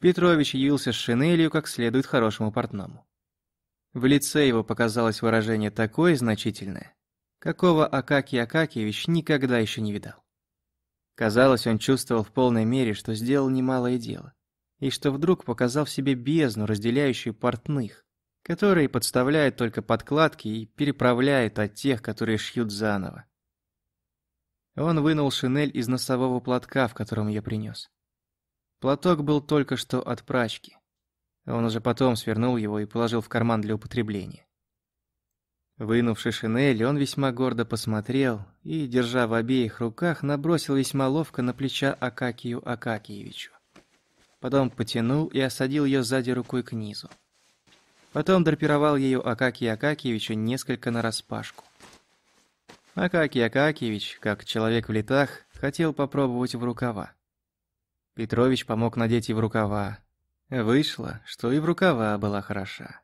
Петрович явился с шинелью как следует хорошему портному. В лице его показалось выражение такое значительное, какого Акакий Акакиевич никогда еще не видал. Казалось, он чувствовал в полной мере, что сделал немалое дело, и что вдруг показал в себе бездну, разделяющую портных, которые подставляют только подкладки и переправляют от тех, которые шьют заново. Он вынул шинель из носового платка, в котором я принес. Платок был только что от прачки. Он уже потом свернул его и положил в карман для употребления. Вынувши шинель, он весьма гордо посмотрел и, держа в обеих руках, набросил весьма ловко на плеча Акакию Акакиевичу. Потом потянул и осадил ее сзади рукой к низу. Потом драпировал ее Акакий Акакиевичу несколько нараспашку. Акакий Акакиевич, как человек в летах, хотел попробовать в рукава. Петрович помог надеть и в рукава. Вышло, что и в рукава была хороша.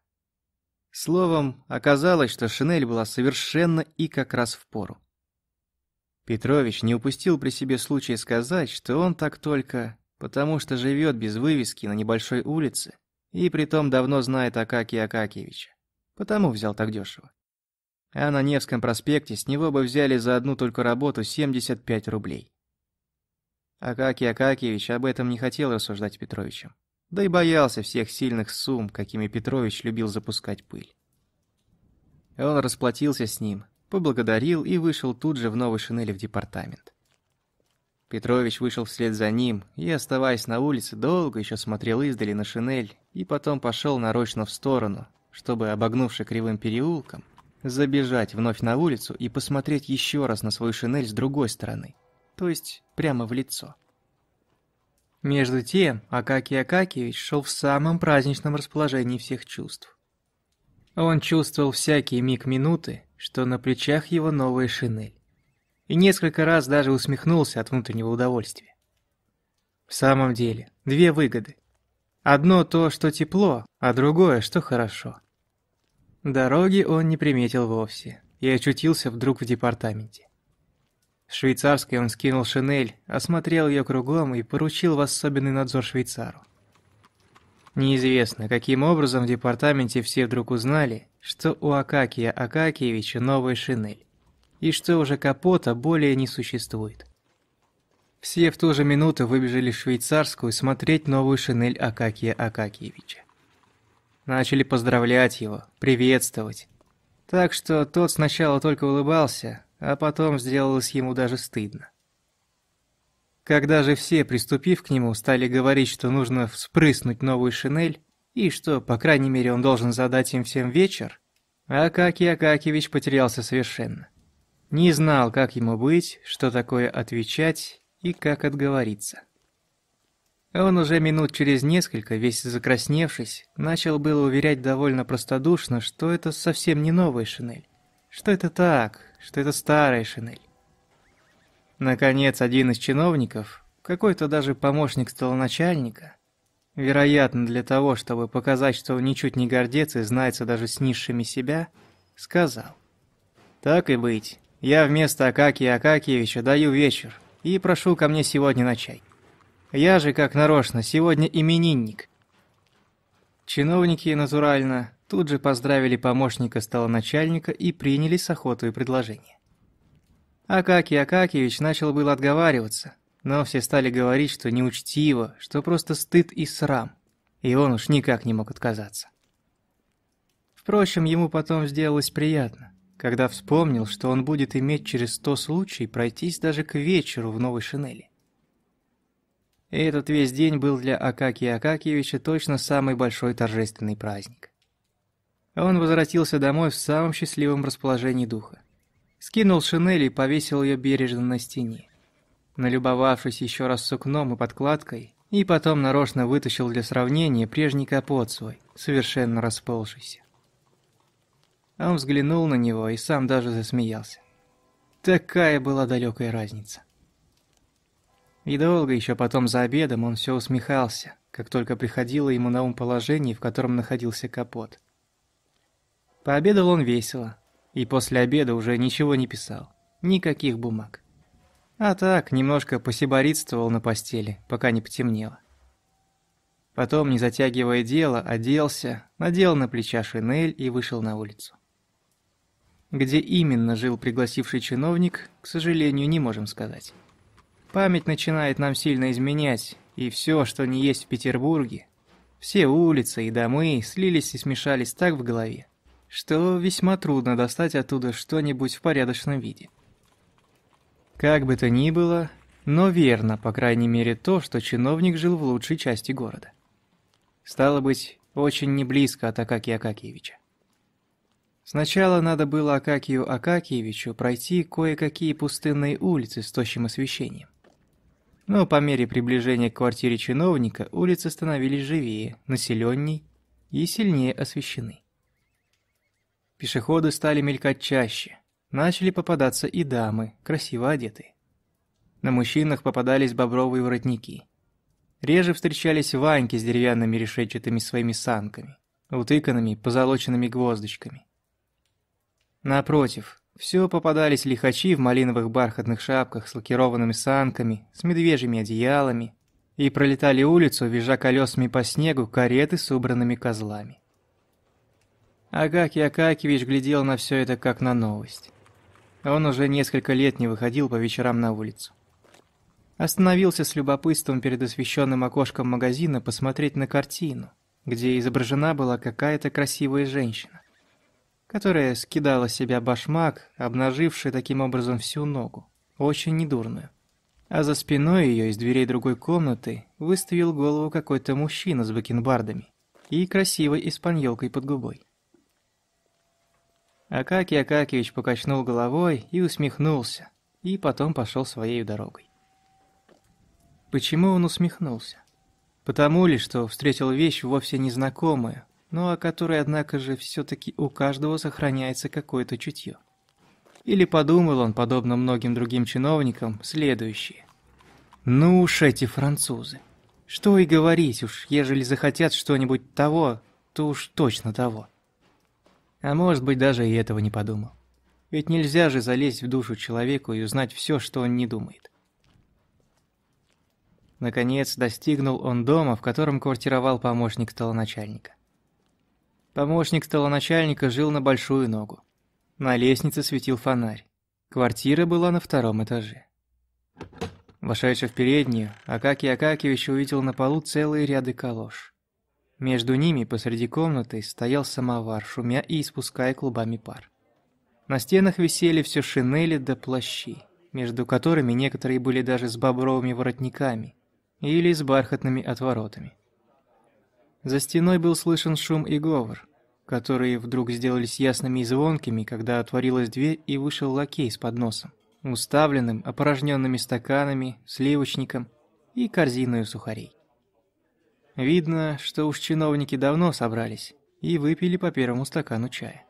Словом, оказалось, что шинель была совершенно и как раз в пору. Петрович не упустил при себе случая сказать, что он так только потому, что живет без вывески на небольшой улице, и притом давно знает Акакия Акакиевича. Потому взял так дешево. А на Невском проспекте с него бы взяли за одну только работу 75 рублей. Акакий Акакиевич об этом не хотел рассуждать Петровичем. Да и боялся всех сильных сумм, какими Петрович любил запускать пыль. Он расплатился с ним, поблагодарил и вышел тут же в новой шинели в департамент. Петрович вышел вслед за ним и, оставаясь на улице, долго еще смотрел издали на шинель и потом пошел нарочно в сторону, чтобы, обогнувши кривым переулком, забежать вновь на улицу и посмотреть еще раз на свою шинель с другой стороны, то есть прямо в лицо. Между тем, Акакий Акакиевич шел в самом праздничном расположении всех чувств. Он чувствовал всякий миг минуты, что на плечах его новая шинель и несколько раз даже усмехнулся от внутреннего удовольствия. В самом деле, две выгоды. Одно то, что тепло, а другое, что хорошо. Дороги он не приметил вовсе и очутился вдруг в департаменте. С швейцарской он скинул шинель, осмотрел ее кругом и поручил в особенный надзор швейцару. Неизвестно, каким образом в департаменте все вдруг узнали, что у Акакия Акакиевича новая шинель и что уже капота более не существует. Все в ту же минуту выбежали в швейцарскую смотреть новую шинель Акакия Акакиевича. Начали поздравлять его, приветствовать. Так что тот сначала только улыбался, а потом сделалось ему даже стыдно. Когда же все, приступив к нему, стали говорить, что нужно вспрыснуть новую шинель, и что, по крайней мере, он должен задать им всем вечер, Акакий Акакиевич потерялся совершенно. Не знал, как ему быть, что такое отвечать и как отговориться. Он уже минут через несколько, весь закрасневшись, начал было уверять довольно простодушно, что это совсем не новая шинель. Что это так, что это старая шинель. Наконец, один из чиновников, какой-то даже помощник столоначальника, вероятно, для того, чтобы показать, что он ничуть не гордец и знается даже с низшими себя, сказал. «Так и быть, я вместо Акакия Акакиевича даю вечер и прошу ко мне сегодня на чай». Я же, как нарочно, сегодня именинник. Чиновники, натурально, тут же поздравили помощника стала начальника и приняли с охотой предложение. Акакий Акакиевич начал было отговариваться, но все стали говорить, что неучтиво, что просто стыд и срам, и он уж никак не мог отказаться. Впрочем, ему потом сделалось приятно, когда вспомнил, что он будет иметь через сто случаев пройтись даже к вечеру в новой шинели. И этот весь день был для Акакия Акакиевича точно самый большой торжественный праздник. Он возвратился домой в самом счастливом расположении духа. Скинул шинель и повесил ее бережно на стене. Налюбовавшись еще раз сукном и подкладкой, и потом нарочно вытащил для сравнения прежний капот свой, совершенно расползшийся. Он взглянул на него и сам даже засмеялся. Такая была далекая разница. И долго еще потом за обедом он все усмехался, как только приходило ему на ум положение, в котором находился капот. Пообедал он весело, и после обеда уже ничего не писал, никаких бумаг. А так, немножко посиборитствовал на постели, пока не потемнело. Потом, не затягивая дело, оделся, надел на плеча шинель и вышел на улицу. Где именно жил пригласивший чиновник, к сожалению, не можем сказать. Память начинает нам сильно изменять, и все, что не есть в Петербурге, все улицы и домы слились и смешались так в голове, что весьма трудно достать оттуда что-нибудь в порядочном виде. Как бы то ни было, но верно, по крайней мере, то, что чиновник жил в лучшей части города. Стало быть, очень не близко от Акакия Акакиевича. Сначала надо было Акакию Акакиевичу пройти кое-какие пустынные улицы с тощим освещением. Но по мере приближения к квартире чиновника улицы становились живее, населенней и сильнее освещены. Пешеходы стали мелькать чаще, начали попадаться и дамы, красиво одетые. На мужчинах попадались бобровые воротники. Реже встречались ваньки с деревянными решетчатыми своими санками, утыканными позолоченными гвоздочками. Напротив, все попадались лихачи в малиновых бархатных шапках с лакированными санками, с медвежьими одеялами, и пролетали улицу, визжа колесами по снегу, кареты с убранными козлами. Агакий Акакевич глядел на все это как на новость. Он уже несколько лет не выходил по вечерам на улицу. Остановился с любопытством перед освещенным окошком магазина посмотреть на картину, где изображена была какая-то красивая женщина которая скидала с себя башмак, обнаживший таким образом всю ногу, очень недурную. А за спиной ее из дверей другой комнаты выставил голову какой-то мужчина с бакенбардами и красивой испаньолкой под губой. Акакий Акакевич покачнул головой и усмехнулся, и потом пошел своей дорогой. Почему он усмехнулся? Потому ли, что встретил вещь вовсе незнакомую, но о которой, однако же, все-таки у каждого сохраняется какое-то чутье. Или подумал он, подобно многим другим чиновникам, следующее. «Ну уж эти французы! Что и говорить уж, ежели захотят что-нибудь того, то уж точно того». А может быть, даже и этого не подумал. Ведь нельзя же залезть в душу человеку и узнать все, что он не думает. Наконец, достигнул он дома, в котором квартировал помощник столоначальника. Помощник столоначальника жил на большую ногу. На лестнице светил фонарь. Квартира была на втором этаже. Вошедший в переднюю, Акакий Акакевич увидел на полу целые ряды калош. Между ними посреди комнаты стоял самовар, шумя и испуская клубами пар. На стенах висели все шинели да плащи, между которыми некоторые были даже с бобровыми воротниками или с бархатными отворотами. За стеной был слышен шум и говор, которые вдруг сделались ясными и звонкими, когда отворилась дверь и вышел лакей с подносом, уставленным опорожненными стаканами, сливочником и корзиной сухарей. Видно, что уж чиновники давно собрались и выпили по первому стакану чая.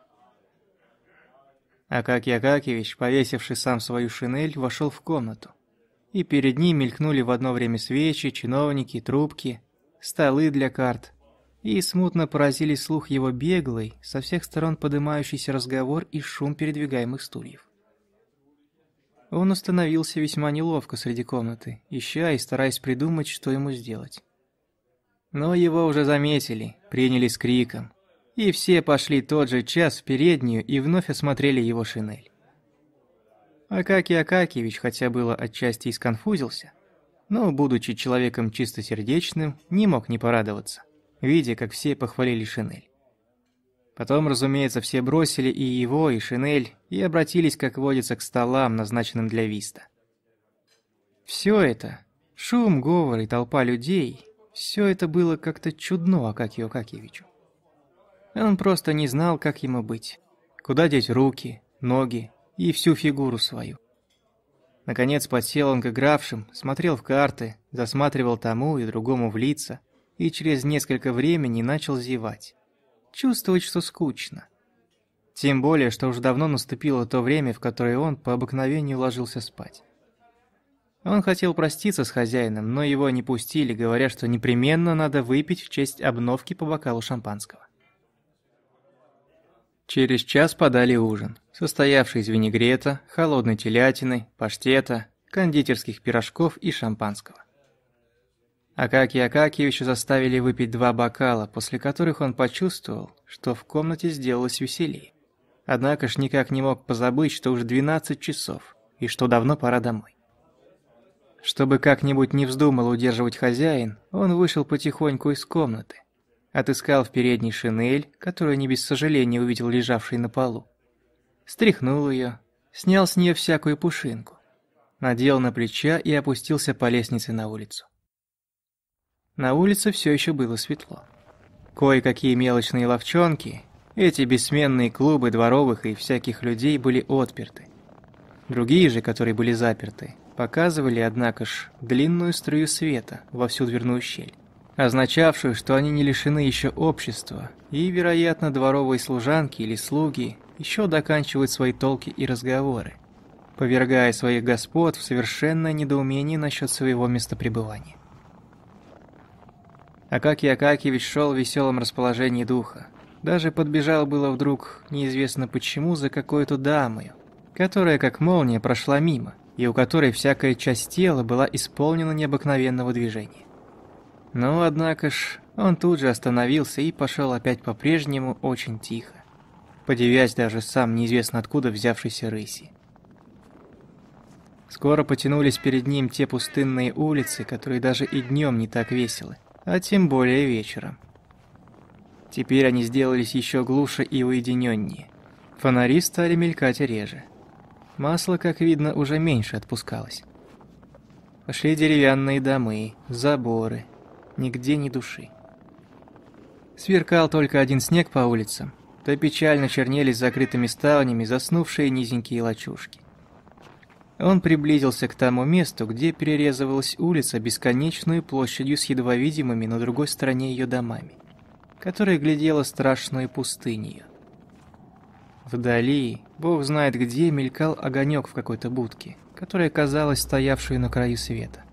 Акакий Акакевич, повесивший сам свою шинель, вошел в комнату. И перед ним мелькнули в одно время свечи, чиновники, трубки, столы для карт. И смутно поразили слух его беглый, со всех сторон подымающийся разговор и шум передвигаемых стульев. Он остановился весьма неловко среди комнаты, ища и стараясь придумать, что ему сделать. Но его уже заметили, приняли с криком. И все пошли тот же час в переднюю и вновь осмотрели его шинель. Акакий Акакиевич хотя было отчасти и сконфузился, но, будучи человеком чистосердечным, не мог не порадоваться, видя, как все похвалили шинель. Потом, разумеется, все бросили и его, и шинель, и обратились, как водится, к столам, назначенным для виста. Все это, шум, говор и толпа людей, все это было как-то чудно Акакию Акакевичу. Он просто не знал, как ему быть. Куда деть руки, ноги и всю фигуру свою. Наконец подсел он к игравшим, смотрел в карты, засматривал тому и другому в лица, и через несколько времени начал зевать. Чувствовать, что скучно. Тем более, что уже давно наступило то время, в которое он по обыкновению ложился спать. Он хотел проститься с хозяином, но его не пустили, говоря, что непременно надо выпить в честь обновки по бокалу шампанского. Через час подали ужин, состоявший из винегрета, холодной телятины, паштета, кондитерских пирожков и шампанского. Акакия Акакиевича заставили выпить два бокала, после которых он почувствовал, что в комнате сделалось веселее. Однако ж никак не мог позабыть, что уже 12 часов, и что давно пора домой. Чтобы как-нибудь не вздумал удерживать хозяин, он вышел потихоньку из комнаты. Отыскал в передней шинель, которую не без сожаления увидел лежавшей на полу. Стряхнул ее, снял с нее всякую пушинку. Надел на плеча и опустился по лестнице на улицу. На улице все еще было светло. Кое-какие мелочные ловчонки, эти бессменные клубы дворовых и всяких людей были отперты. Другие же, которые были заперты, показывали, однако ж, длинную струю света во всю дверную щель, означавшую, что они не лишены еще общества, и, вероятно, дворовые служанки или слуги еще доканчивают свои толки и разговоры, повергая своих господ в совершенное недоумение насчет своего местопребывания. Акакий Акакиевич шел в веселом расположении духа. Даже подбежал было вдруг, неизвестно почему, за какой-то дамою, которая как молния прошла мимо, и у которой всякая часть тела была исполнена необыкновенного движения. Но, однако ж, он тут же остановился и пошел опять по-прежнему очень тихо, подивясь даже сам неизвестно откуда взявшейся рыси. Скоро потянулись перед ним те пустынные улицы, которые даже и днем не так веселы, а тем более вечером. Теперь они сделались еще глуше и уединеннее. Фонари стали мелькать реже. Масло, как видно, уже меньше отпускалось. Пошли деревянные домы, заборы. Нигде ни души. Сверкал только один снег по улицам, да печально чернелись закрытыми ставнями заснувшие низенькие лачушки. Он приблизился к тому месту, где перерезывалась улица бесконечную площадью с едва видимыми на другой стороне ее домами, которая глядела страшную пустынью. Вдали, бог знает где, мелькал огонек в какой-то будке, которая казалась стоявшей на краю света.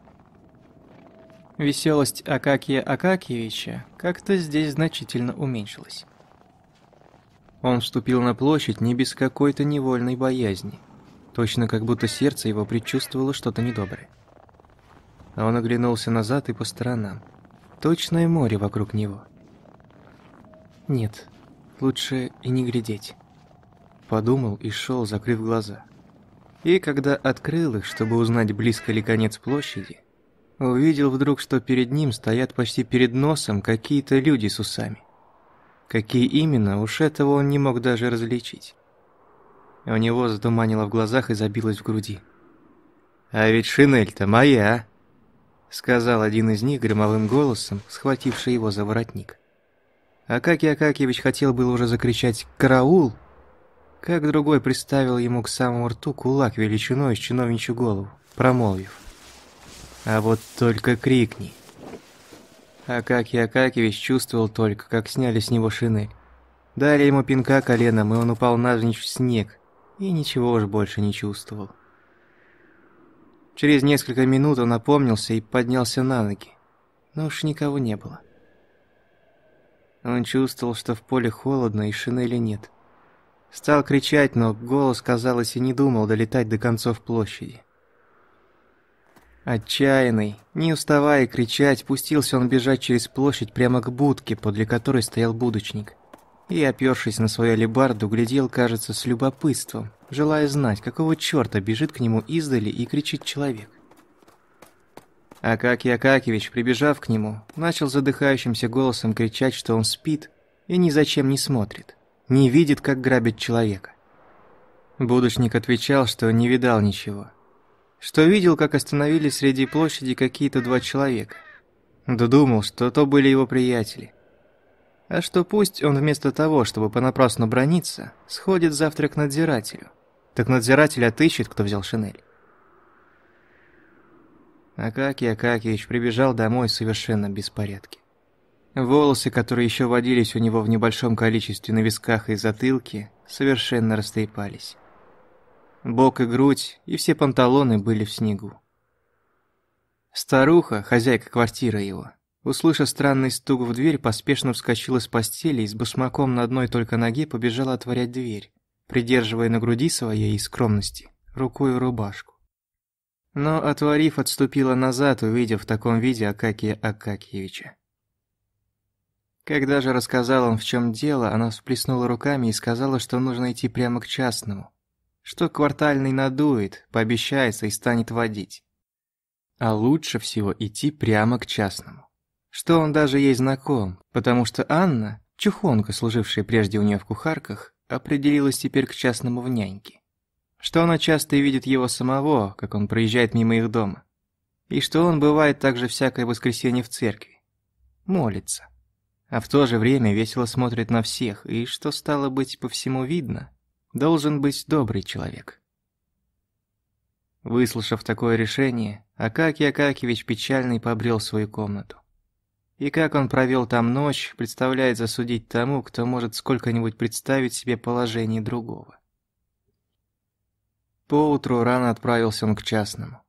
Веселость Акакия Акакиевича как-то здесь значительно уменьшилась. Он вступил на площадь не без какой-то невольной боязни, точно как будто сердце его предчувствовало что-то недоброе. А он оглянулся назад и по сторонам. Точное море вокруг него. Нет, лучше и не глядеть. Подумал и шел, закрыв глаза. И когда открыл их, чтобы узнать, близко ли конец площади, увидел вдруг, что перед ним стоят почти перед носом какие-то люди с усами. Какие именно, уж этого он не мог даже различить. У него затуманило в глазах и забилось в груди. «А ведь шинель-то моя!» Сказал один из них громовым голосом, схвативший его за воротник. Акакий Акакьевич хотел было уже закричать «Караул!», как другой приставил ему к самому рту кулак величиной с чиновничью голову, промолвив. «А вот только крикни!» Акакий Акакевич чувствовал только, как сняли с него шинель. Дали ему пинка коленом, и он упал навзничь в снег, и ничего уж больше не чувствовал. Через несколько минут он опомнился и поднялся на ноги, но уж никого не было. Он чувствовал, что в поле холодно и шинели нет. Стал кричать, но голос, казалось, и не думал долетать до концов площади. Отчаянный, не уставая кричать, пустился он бежать через площадь прямо к будке, подле которой стоял будочник. И, опёршись на свою алебарду, глядел, кажется, с любопытством, желая знать, какого чёрта бежит к нему издали и кричит человек. Акакий Акакевич, прибежав к нему, начал задыхающимся голосом кричать, что он спит и ни зачем не смотрит, не видит, как грабят человека. Будочник отвечал, что не видал ничего, что видел, как остановились среди площади какие-то два человека. Додумал, что то были его приятели. А что пусть он вместо того, чтобы понапрасну брониться, сходит завтра к надзирателю. Так надзиратель отыщет, кто взял шинель. Акакий Акакиевич прибежал домой совершенно в беспорядке. Волосы, которые еще водились у него в небольшом количестве на висках и затылке, совершенно растрепались. Бок и грудь, и все панталоны были в снегу. Старуха, хозяйка квартиры его, услышав странный стук в дверь, поспешно вскочила с постели и с башмаком на одной только ноге побежала отворять дверь, придерживая на груди своей скромности рукой рубашку. Но, отворив, отступила назад, увидев в таком виде Акакия Акакиевича. Когда же рассказал он, в чем дело, она всплеснула руками и сказала, что нужно идти прямо к частному, что квартальный надует, пообещается и станет водить. А лучше всего идти прямо к частному. Что он даже ей знаком, потому что Анна, чухонка, служившая прежде у нее в кухарках, определилась теперь к частному в няньке. Что она часто видит его самого, как он проезжает мимо их дома. И что он бывает также всякое воскресенье в церкви. Молится. А в то же время весело смотрит на всех, и что стало быть по всему видно, должен быть добрый человек. Выслушав такое решение, Акакий Акакевич печальный побрел свою комнату. И как он провел там ночь, представляет засудить тому, кто может сколько-нибудь представить себе положение другого. Поутру рано отправился он к частному.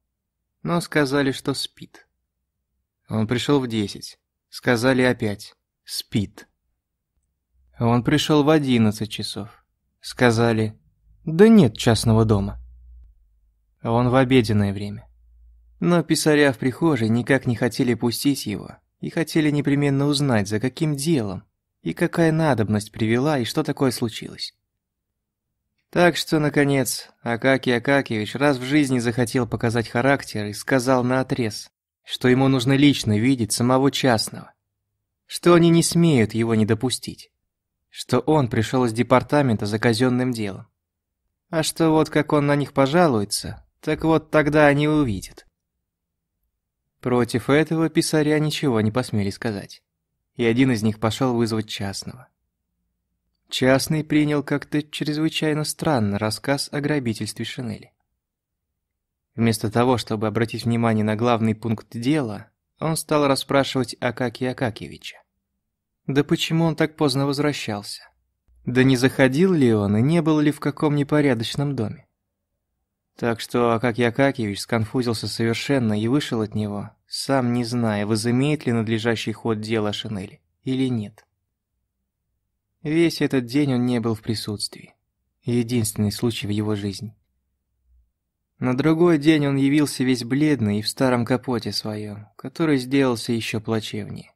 Но сказали, что спит. Он пришел в десять. Сказали опять «спит». Он пришел в одиннадцать часов. Сказали, да нет частного дома. Он в обеденное время. Но писаря в прихожей никак не хотели пустить его и хотели непременно узнать, за каким делом и какая надобность привела и что такое случилось. Так что, наконец, Акакий Акакевич раз в жизни захотел показать характер и сказал наотрез, что ему нужно лично видеть самого частного, что они не смеют его не допустить что он пришел из департамента за казенным делом. А что вот как он на них пожалуется, так вот тогда они увидят. Против этого писаря ничего не посмели сказать. И один из них пошел вызвать частного. Частный принял как-то чрезвычайно странно рассказ о грабительстве Шинели. Вместо того, чтобы обратить внимание на главный пункт дела, он стал расспрашивать Акакия Акакевича. Да почему он так поздно возвращался? Да не заходил ли он и не был ли в каком непорядочном доме? Так что Акакий Акакьевич сконфузился совершенно и вышел от него, сам не зная, возымеет ли надлежащий ход дела Шинели или нет. Весь этот день он не был в присутствии. Единственный случай в его жизни. На другой день он явился весь бледный и в старом капоте своем, который сделался еще плачевнее.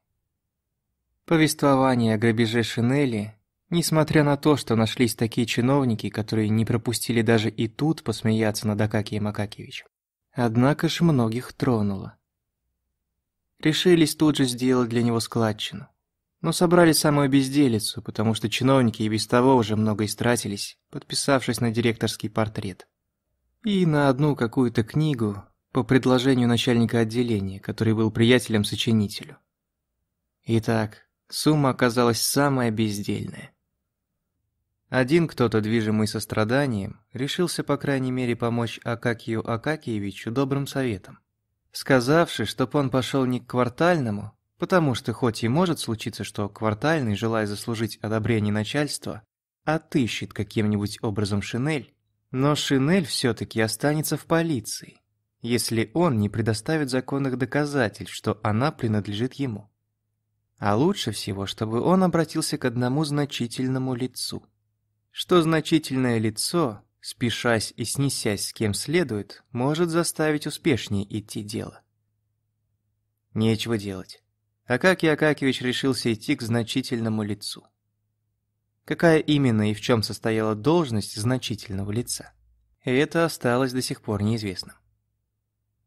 Повествование о грабеже Шинели, несмотря на то, что нашлись такие чиновники, которые не пропустили даже и тут посмеяться над Акакием Акакевичем, однако ж многих тронуло. Решились тут же сделать для него складчину. Но собрали самую безделицу, потому что чиновники и без того уже много истратились, подписавшись на директорский портрет. И на одну какую-то книгу по предложению начальника отделения, который был приятелем сочинителю. Итак, Сумма оказалась самая бездельная. Один кто-то, движимый состраданием, решился по крайней мере помочь Акакию Акакиевичу добрым советом, сказавши, чтоб он пошел не к квартальному, потому что хоть и может случиться, что квартальный, желая заслужить одобрение начальства, отыщет каким-нибудь образом шинель, но шинель все-таки останется в полиции, если он не предоставит законных доказательств, что она принадлежит ему. А лучше всего, чтобы он обратился к одному значительному лицу. Что значительное лицо, спешась и снесясь с кем следует, может заставить успешнее идти дело. Нечего делать. Акакий Акакевич решился идти к значительному лицу. Какая именно и в чем состояла должность значительного лица, это осталось до сих пор неизвестным.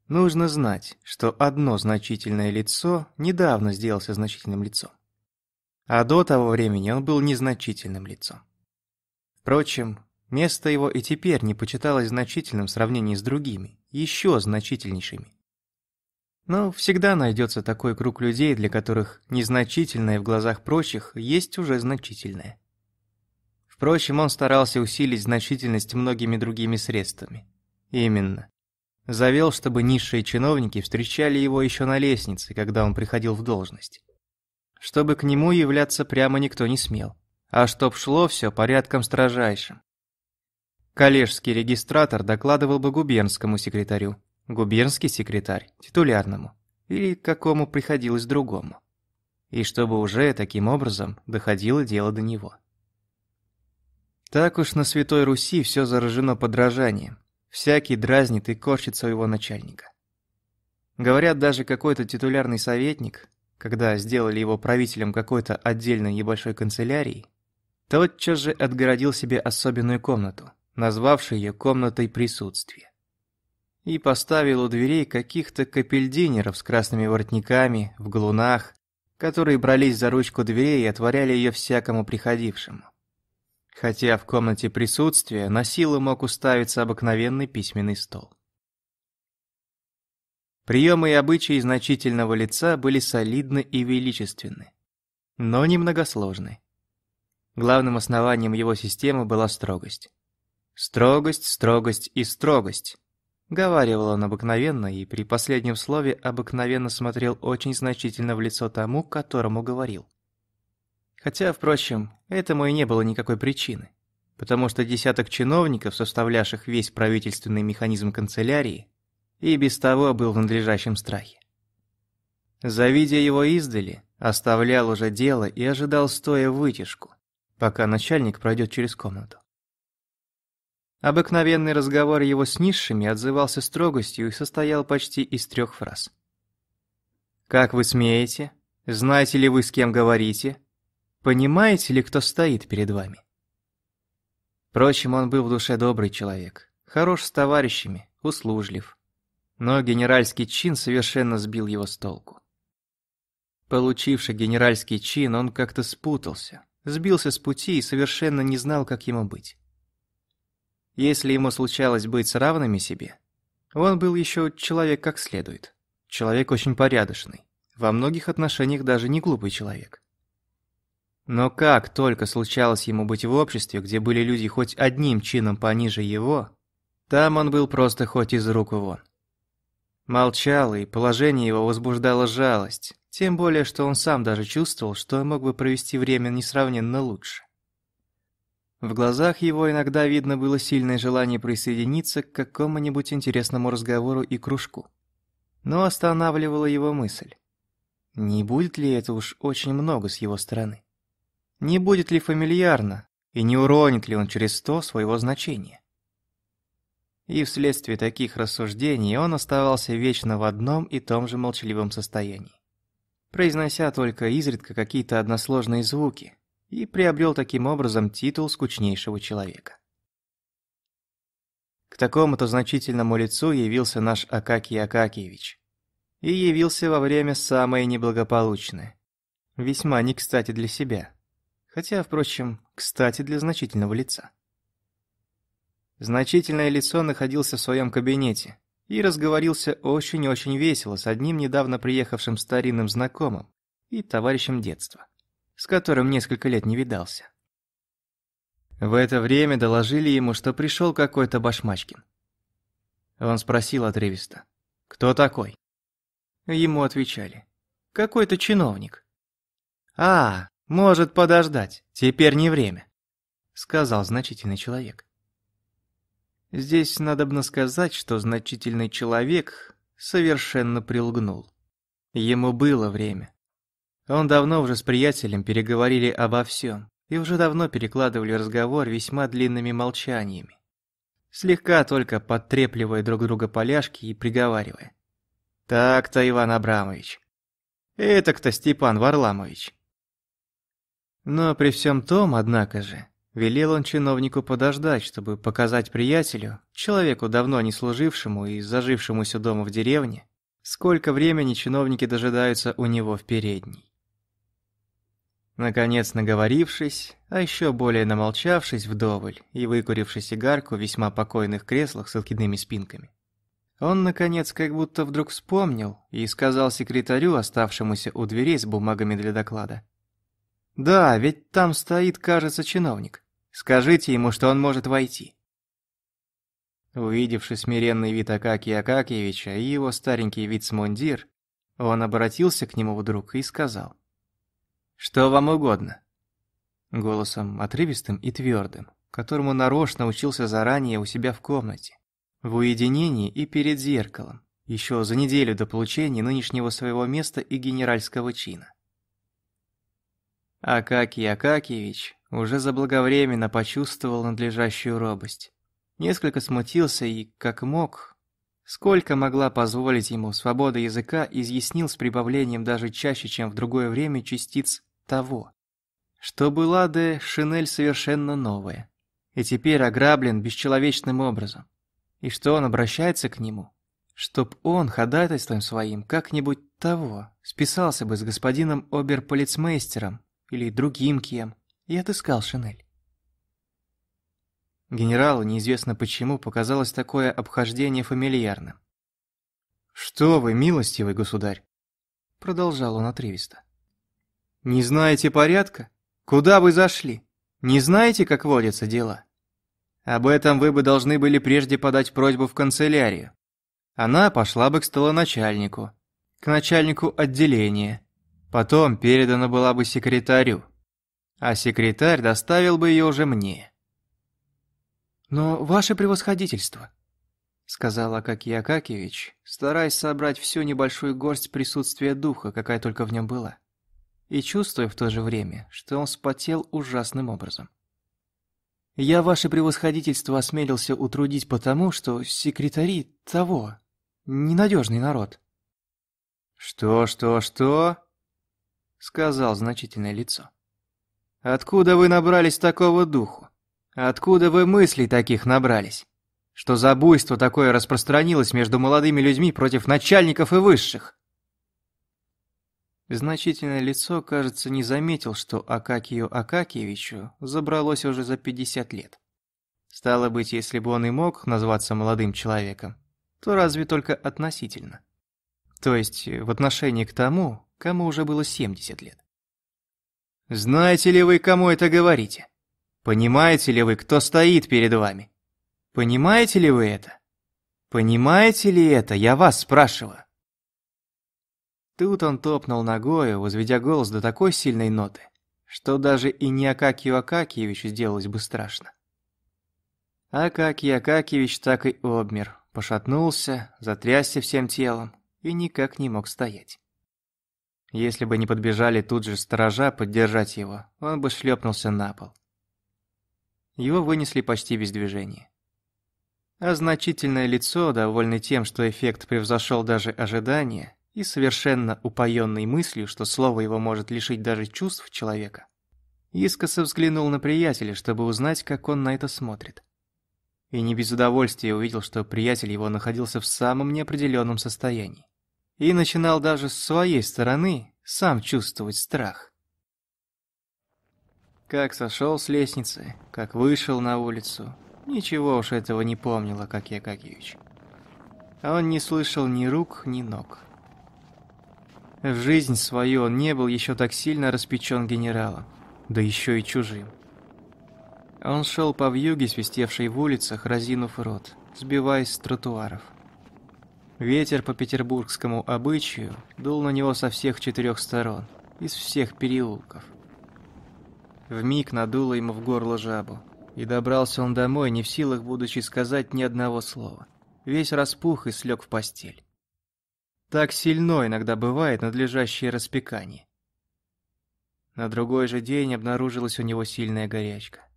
Нужно знать, что одно значительное лицо недавно сделался значительным лицом. А до того времени он был незначительным лицом. Впрочем, место его и теперь не почиталось значительным в сравнении с другими, еще значительнейшими. Но всегда найдется такой круг людей, для которых незначительное в глазах прочих есть уже значительное. Впрочем, он старался усилить значительность многими другими средствами. Именно, Завел, чтобы низшие чиновники встречали его еще на лестнице, когда он приходил в должность. Чтобы к нему являться прямо никто не смел, а чтоб шло все порядком строжайшим. Коллежский регистратор докладывал бы губернскому секретарю, губернский секретарь – титулярному, или какому приходилось другому. И чтобы уже таким образом доходило дело до него. Так уж на Святой Руси все заражено подражанием, Всякий дразнит и корчит своего начальника. Говорят, даже какой-то титулярный советник, когда сделали его правителем какой-то отдельной небольшой канцелярии, тотчас же отгородил себе особенную комнату, назвавший ее комнатой присутствия. И поставил у дверей каких-то капельдинеров с красными воротниками, в галунах, которые брались за ручку двери и отворяли ее всякому приходившему хотя в комнате присутствия на силу мог уставиться обыкновенный письменный стол. Приемы и обычаи значительного лица были солидны и величественны, но немногосложны. Главным основанием его системы была строгость. «Строгость, строгость и строгость», — говаривал он обыкновенно и при последнем слове обыкновенно смотрел очень значительно в лицо тому, которому говорил. Хотя, впрочем, этому и не было никакой причины, потому что десяток чиновников, составлявших весь правительственный механизм канцелярии, и без того был в надлежащем страхе. Завидя его издали, оставлял уже дело и ожидал стоя вытяжку, пока начальник пройдет через комнату. Обыкновенный разговор его с низшими отзывался строгостью и состоял почти из трех фраз. «Как вы смеете? Знаете ли вы, с кем говорите? Понимаете ли, кто стоит перед вами? Впрочем, он был в душе добрый человек, хорош с товарищами, услужлив. Но генеральский чин совершенно сбил его с толку. Получивший генеральский чин, он как-то спутался, сбился с пути и совершенно не знал, как ему быть. Если ему случалось быть с равными себе, он был еще человек как следует. Человек очень порядочный, во многих отношениях даже не глупый человек. Но как только случалось ему быть в обществе, где были люди хоть одним чином пониже его, там он был просто хоть из рук вон. Молчал, и положение его возбуждало жалость, тем более, что он сам даже чувствовал, что мог бы провести время несравненно лучше. В глазах его иногда видно было сильное желание присоединиться к какому-нибудь интересному разговору и кружку. Но останавливала его мысль. Не будет ли это уж очень много с его стороны? Не будет ли фамильярно, и не уронит ли он через сто своего значения? И вследствие таких рассуждений он оставался вечно в одном и том же молчаливом состоянии, произнося только изредка какие-то односложные звуки, и приобрел таким образом титул скучнейшего человека. К такому-то значительному лицу явился наш Акакий Акакиевич. И явился во время самое неблагополучное. Весьма не кстати для себя. Хотя, впрочем, кстати для значительного лица. Значительное лицо находился в своем кабинете и разговорился очень-очень весело с одним недавно приехавшим старинным знакомым и товарищем детства, с которым несколько лет не видался. В это время доложили ему, что пришел какой-то Башмачкин. Он спросил отрывисто, «Кто такой?» Ему отвечали, Какой-то чиновник». «А, может подождать, теперь не время», — сказал значительный человек. Здесь надобно сказать, что значительный человек совершенно прилгнул. Ему было время. Он давно уже с приятелем переговорили обо всем и уже давно перекладывали разговор весьма длинными молчаниями, слегка только подтрепливая друг друга поляшки и приговаривая. «Так-то, Иван Абрамович. Это-то Степан Варламович». Но при всем том, однако же, велел он чиновнику подождать, чтобы показать приятелю, человеку давно не служившему и зажившемуся дома в деревне, сколько времени чиновники дожидаются у него в передней. Наконец наговорившись, а еще более намолчавшись вдоволь и выкуривший сигарку в весьма покойных креслах с откидными спинками, он, наконец, как будто вдруг вспомнил и сказал секретарю, оставшемуся у дверей с бумагами для доклада. «Да, ведь там стоит, кажется, чиновник. Скажите ему, что он может войти». Увидевши смиренный вид Акакия Акакиевича и его старенький вицмундир, он обратился к нему вдруг и сказал. «Что вам угодно?» Голосом отрывистым и твердым, которому нарочно учился заранее у себя в комнате, в уединении и перед зеркалом, еще за неделю до получения нынешнего своего места и генеральского чина. Акакий Акакиевич уже заблаговременно почувствовал надлежащую робость. Несколько смутился и, как мог, сколько могла позволить ему свобода языка, изъяснил с прибавлением даже чаще, чем в другое время частиц того, что была де шинель совершенно новая, и теперь ограблен бесчеловечным образом, и что он обращается к нему, чтоб он ходатайством своим как-нибудь того списался бы с господином оберполицмейстером или другим кем, и отыскал шинель. Генералу неизвестно почему показалось такое обхождение фамильярным. «Что вы, милостивый государь!» Продолжал он отрывисто. Не знаете порядка? Куда вы зашли? Не знаете, как водятся дела? Об этом вы бы должны были прежде подать просьбу в канцелярию. Она пошла бы к столоначальнику, к начальнику отделения. Потом передана была бы секретарю. А секретарь доставил бы ее уже мне. «Но ваше превосходительство», — сказал Акакий Акакевич, стараясь собрать всю небольшую горсть присутствия духа, какая только в нем была и чувствуя в то же время, что он спотел ужасным образом. «Я ваше превосходительство осмелился утрудить потому, что секретари того, ненадежный народ». «Что, что, что?» — сказал значительное лицо. «Откуда вы набрались такого духу? Откуда вы мыслей таких набрались? Что за буйство такое распространилось между молодыми людьми против начальников и высших? Значительное лицо, кажется, не заметил, что Акакию Акакиевичу забралось уже за 50 лет. Стало быть, если бы он и мог назваться молодым человеком, то разве только относительно. То есть в отношении к тому, кому уже было 70 лет. Знаете ли вы, кому это говорите? Понимаете ли вы, кто стоит перед вами? Понимаете ли вы это? Понимаете ли это, я вас спрашиваю? Тут он топнул ногою, возведя голос до такой сильной ноты, что даже и не Акакию Акакиевичу сделалось бы страшно. Акакий Акакиевич так и обмер, пошатнулся, затрясся всем телом и никак не мог стоять. Если бы не подбежали тут же сторожа поддержать его, он бы шлепнулся на пол. Его вынесли почти без движения. А значительное лицо, довольный тем, что эффект превзошел даже ожидания, и совершенно упоенный мыслью, что слово его может лишить даже чувств человека, искоса взглянул на приятеля, чтобы узнать, как он на это смотрит. И не без удовольствия увидел, что приятель его находился в самом неопределенном состоянии. И начинал даже с своей стороны сам чувствовать страх. Как сошел с лестницы, как вышел на улицу, ничего уж этого не помнила, как Якакевич. Он не слышал ни рук, ни ног. В жизнь свою он не был еще так сильно распечен генералом, да еще и чужим. Он шел по вьюге, свистевшей в улицах, разинув рот, сбиваясь с тротуаров. Ветер по петербургскому обычаю дул на него со всех четырех сторон, из всех переулков. Вмиг надуло ему в горло жабу, и добрался он домой, не в силах, будучи сказать ни одного слова. Весь распух и слег в постель. Так сильно иногда бывает надлежащее распекание. На другой же день обнаружилась у него сильная горячка.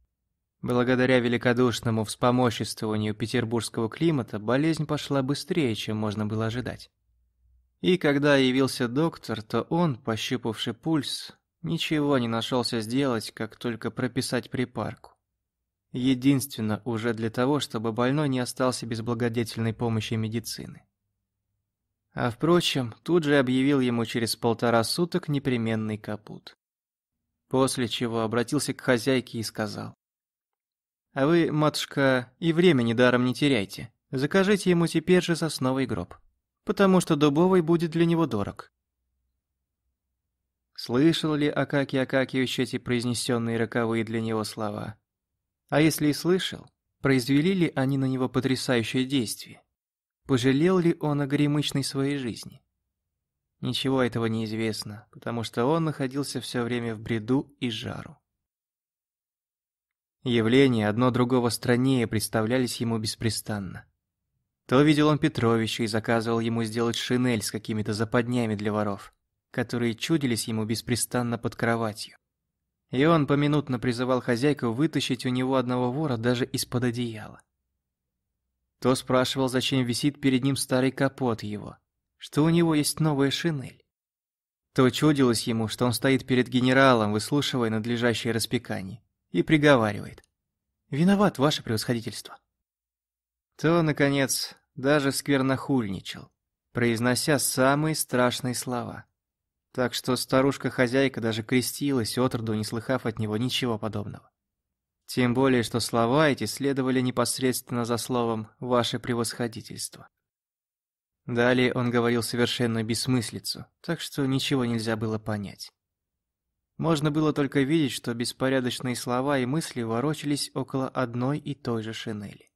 Благодаря великодушному вспомоществованию петербургского климата болезнь пошла быстрее, чем можно было ожидать. И когда явился доктор, то он, пощупавший пульс, ничего не нашелся сделать, как только прописать припарку. Единственно уже для того, чтобы больной не остался без благодетельной помощи медицины. А впрочем, тут же объявил ему через полтора суток непременный капут. После чего обратился к хозяйке и сказал. «А вы, матушка, и времени даром не теряйте. Закажите ему теперь же сосновый гроб, потому что дубовый будет для него дорог». Слышал ли Акакий Акакиевич эти произнесенные роковые для него слова? А если и слышал, произвели ли они на него потрясающее действие? Пожалел ли он о горемычной своей жизни? Ничего этого не известно, потому что он находился все время в бреду и жару. Явления одно другого страннее представлялись ему беспрестанно. То видел он Петровича и заказывал ему сделать шинель с какими-то западнями для воров, которые чудились ему беспрестанно под кроватью. И он поминутно призывал хозяйку вытащить у него одного вора даже из-под одеяла. То спрашивал, зачем висит перед ним старый капот его, что у него есть новая шинель. То чудилось ему, что он стоит перед генералом, выслушивая надлежащее распекание, и приговаривает. «Виноват, ваше превосходительство». То, наконец, даже сквернохульничал, произнося самые страшные слова. Так что старушка-хозяйка даже крестилась, отроду не слыхав от него ничего подобного. Тем более, что слова эти следовали непосредственно за словом «ваше превосходительство». Далее он говорил совершенно бессмыслицу, так что ничего нельзя было понять. Можно было только видеть, что беспорядочные слова и мысли ворочались около одной и той же шинели.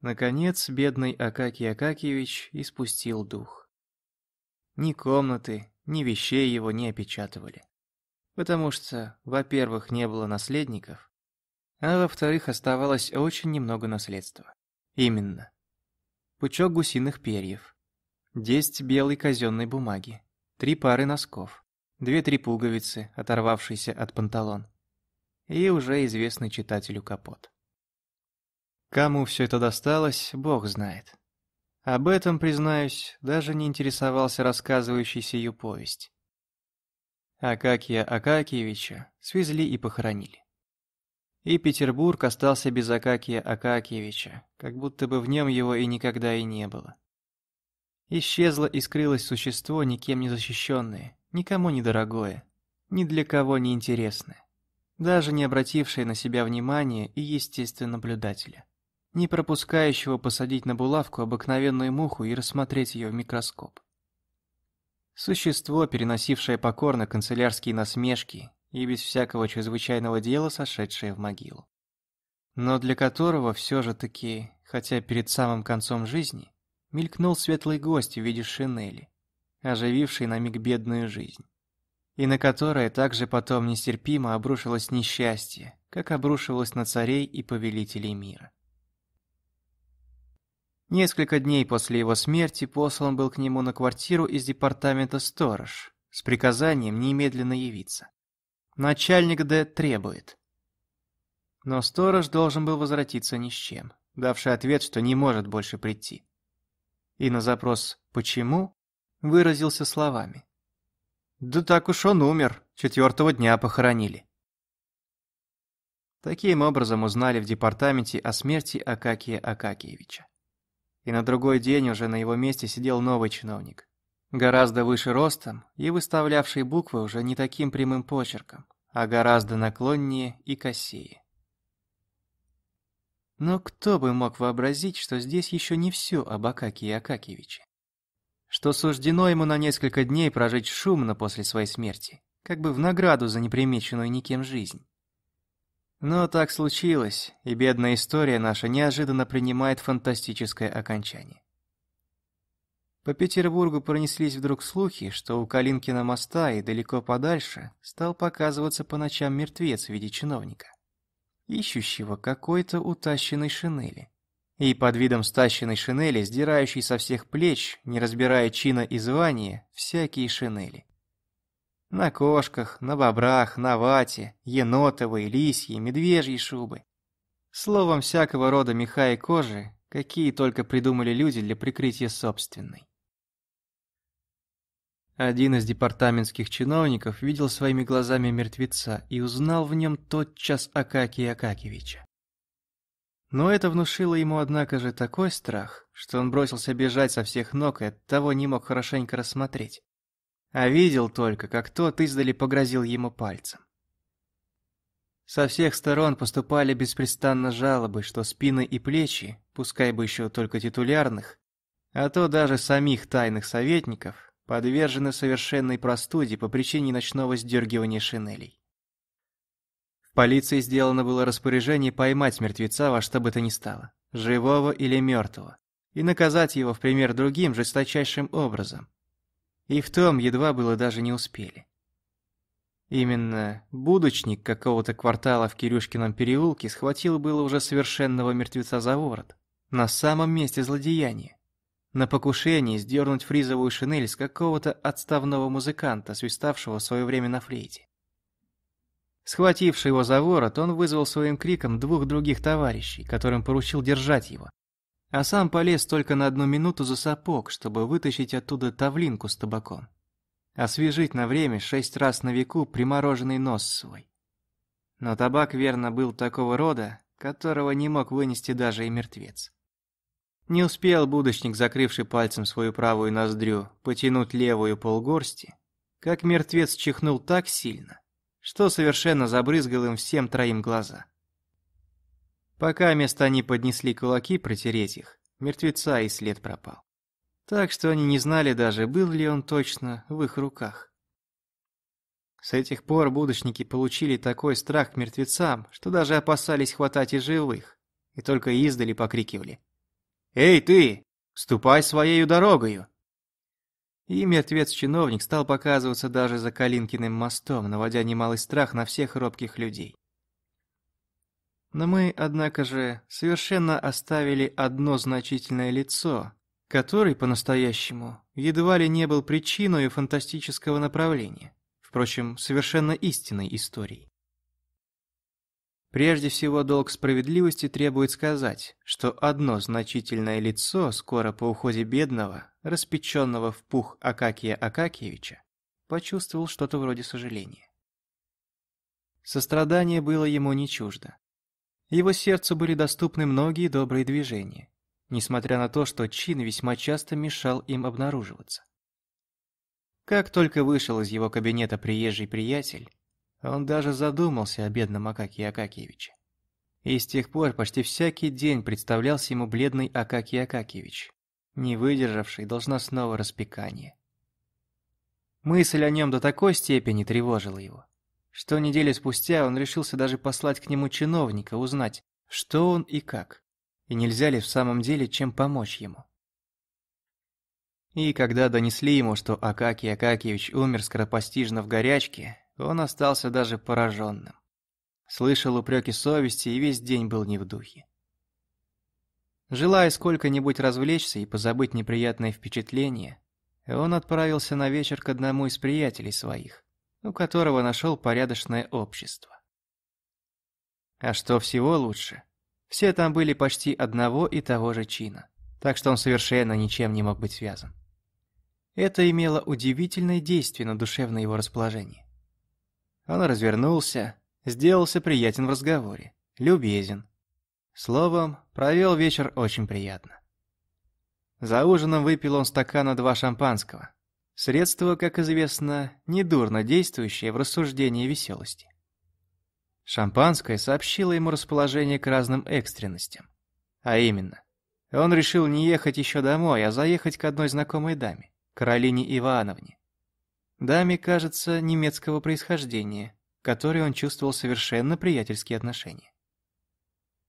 Наконец, бедный Акакий Акакиевич испустил дух. Ни комнаты, ни вещей его не опечатывали. Потому что, во-первых, не было наследников, а во-вторых, оставалось очень немного наследства. Именно пучок гусиных перьев, 10 белой казенной бумаги, три пары носков, две-три пуговицы, оторвавшиеся от панталон, и уже известный читателю капот. Кому все это досталось, бог знает. Об этом, признаюсь, даже не интересовался рассказывающий сию повесть. Акакия Акакиевича свезли и похоронили. И Петербург остался без Акакия Акакиевича, как будто бы в нем его и никогда и не было. Исчезло и скрылось существо, никем не защищенное, никому не дорогое, ни для кого не интересное, даже не обратившее на себя внимания и, естественно, наблюдателя, не пропускающего посадить на булавку обыкновенную муху и рассмотреть ее в микроскоп. Существо, переносившее покорно канцелярские насмешки и без всякого чрезвычайного дела сошедшее в могилу. Но для которого все же таки, хотя перед самым концом жизни, мелькнул светлый гость в виде шинели, ожививший на миг бедную жизнь, и на которое также потом нестерпимо обрушилось несчастье, как обрушивалось на царей и повелителей мира. Несколько дней после его смерти послан был к нему на квартиру из департамента сторож с приказанием немедленно явиться. Начальник Д требует. Но сторож должен был возвратиться ни с чем, давший ответ, что не может больше прийти. И на запрос «почему?» выразился словами. «Да так уж он умер, четвертого дня похоронили». Таким образом узнали в департаменте о смерти Акакия Акакиевича. И на другой день уже на его месте сидел новый чиновник, Гораздо выше ростом и выставлявший буквы уже не таким прямым почерком, а гораздо наклоннее и косее. Но кто бы мог вообразить, что здесь еще не все об Акакии Акакевиче? Что суждено ему на несколько дней прожить шумно после своей смерти, как бы в награду за непримеченную никем жизнь. Но так случилось, и бедная история наша неожиданно принимает фантастическое окончание. По Петербургу пронеслись вдруг слухи, что у Калинкина моста и далеко подальше стал показываться по ночам мертвец в виде чиновника, ищущего какой-то утащенной шинели. И под видом стащенной шинели, сдирающей со всех плеч, не разбирая чина и звания, всякие шинели. На кошках, на бобрах, на вате, енотовые, лисьи, медвежьи шубы. Словом, всякого рода меха и кожи, какие только придумали люди для прикрытия собственной. Один из департаментских чиновников видел своими глазами мертвеца и узнал в нем тотчас Акакия Акакевича. Но это внушило ему, однако же, такой страх, что он бросился бежать со всех ног и оттого не мог хорошенько рассмотреть. А видел только, как тот издали погрозил ему пальцем. Со всех сторон поступали беспрестанно жалобы, что спины и плечи, пускай бы еще только титулярных, а то даже самих тайных советников, подвержены совершенной простуде по причине ночного сдергивания шинелей. В полиции сделано было распоряжение поймать мертвеца во что бы то ни стало, живого или мертвого, и наказать его в пример другим жесточайшим образом. И в том едва было даже не успели. Именно будочник какого-то квартала в Кирюшкином переулке схватил было уже совершенного мертвеца за ворот, на самом месте злодеяния на покушение сдернуть фризовую шинель с какого-то отставного музыканта, свиставшего в свое время на флейте. Схвативший его за ворот, он вызвал своим криком двух других товарищей, которым поручил держать его. А сам полез только на одну минуту за сапог, чтобы вытащить оттуда тавлинку с табаком. Освежить на время шесть раз на веку примороженный нос свой. Но табак, верно, был такого рода, которого не мог вынести даже и мертвец. Не успел будочник, закрывший пальцем свою правую ноздрю, потянуть левую полгорсти, как мертвец чихнул так сильно, что совершенно забрызгал им всем троим глаза. Пока место они поднесли кулаки протереть их, мертвеца и след пропал. Так что они не знали даже, был ли он точно в их руках. С этих пор будочники получили такой страх к мертвецам, что даже опасались хватать и живых, и только издали покрикивали «Эй, ты! Ступай своею дорогою!» И мертвец-чиновник стал показываться даже за Калинкиным мостом, наводя немалый страх на всех робких людей. Но мы, однако же, совершенно оставили одно значительное лицо, который, по-настоящему, едва ли не был причиной фантастического направления, впрочем, совершенно истинной истории. Прежде всего, долг справедливости требует сказать, что одно значительное лицо скоро по уходе бедного, распеченного в пух Акакия Акакиевича, почувствовал что-то вроде сожаления. Сострадание было ему не чуждо. Его сердцу были доступны многие добрые движения, несмотря на то, что чин весьма часто мешал им обнаруживаться. Как только вышел из его кабинета приезжий приятель, он даже задумался о бедном Акакии Акакиевиче. И с тех пор почти всякий день представлялся ему бледный Акакий Акакиевич, не выдержавший должностного распекания. Мысль о нем до такой степени тревожила его, что неделю спустя он решился даже послать к нему чиновника узнать, что он и как, и нельзя ли в самом деле чем помочь ему. И когда донесли ему, что Акакий Акакиевич умер скоропостижно в горячке, он остался даже пораженным. Слышал упреки совести и весь день был не в духе. Желая сколько-нибудь развлечься и позабыть неприятные впечатления, он отправился на вечер к одному из приятелей своих, у которого нашел порядочное общество. А что всего лучше, все там были почти одного и того же чина, так что он совершенно ничем не мог быть связан. Это имело удивительное действие на душевное его расположение. Он развернулся, сделался приятен в разговоре, любезен. Словом, провел вечер очень приятно. За ужином выпил он стакана два шампанского. Средство, как известно, недурно действующее в рассуждении веселости. Шампанское сообщило ему расположение к разным экстренностям. А именно, он решил не ехать еще домой, а заехать к одной знакомой даме, Каролине Ивановне. Даме, кажется, немецкого происхождения, которой он чувствовал совершенно приятельские отношения.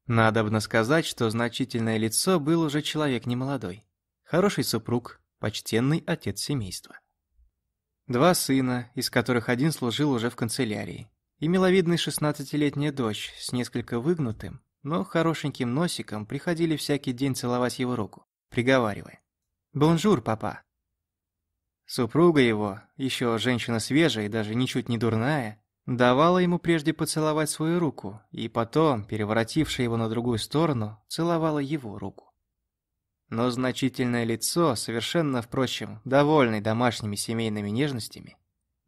Надобно сказать, что значительное лицо был уже человек немолодой. Хороший супруг, почтенный отец семейства. Два сына, из которых один служил уже в канцелярии, и миловидная шестнадцатилетняя дочь с несколько выгнутым, но хорошеньким носиком приходили всякий день целовать его руку, приговаривая «Bonjour, papa!». Супруга его, еще женщина свежая и даже ничуть не дурная, давала ему прежде поцеловать свою руку, и потом, переворотивши его на другую сторону, целовала его руку. Но значительное лицо, совершенно, впрочем, довольный домашними семейными нежностями,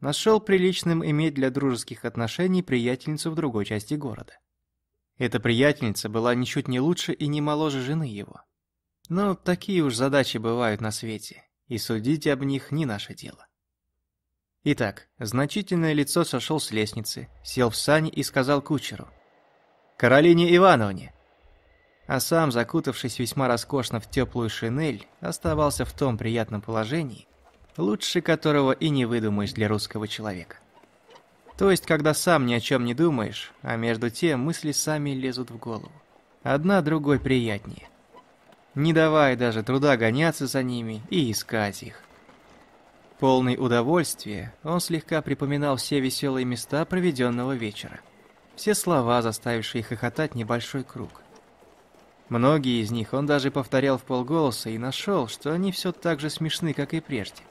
нашел приличным иметь для дружеских отношений приятельницу в другой части города. Эта приятельница была ничуть не лучше и не моложе жены его. Но такие уж задачи бывают на свете, и судить об них не наше дело. Итак, значительное лицо сошел с лестницы, сел в сани и сказал кучеру. «Каролине Ивановне!» А сам, закутавшись весьма роскошно в теплую шинель, оставался в том приятном положении, лучше которого и не выдумаешь для русского человека. То есть, когда сам ни о чем не думаешь, а между тем мысли сами лезут в голову. Одна другой приятнее. Не давая даже труда гоняться за ними и искать их. Полный удовольствия, он слегка припоминал все веселые места проведенного вечера. Все слова, заставившие хохотать небольшой круг. Многие из них он даже повторял в полголоса и нашел, что они все так же смешны, как и прежде.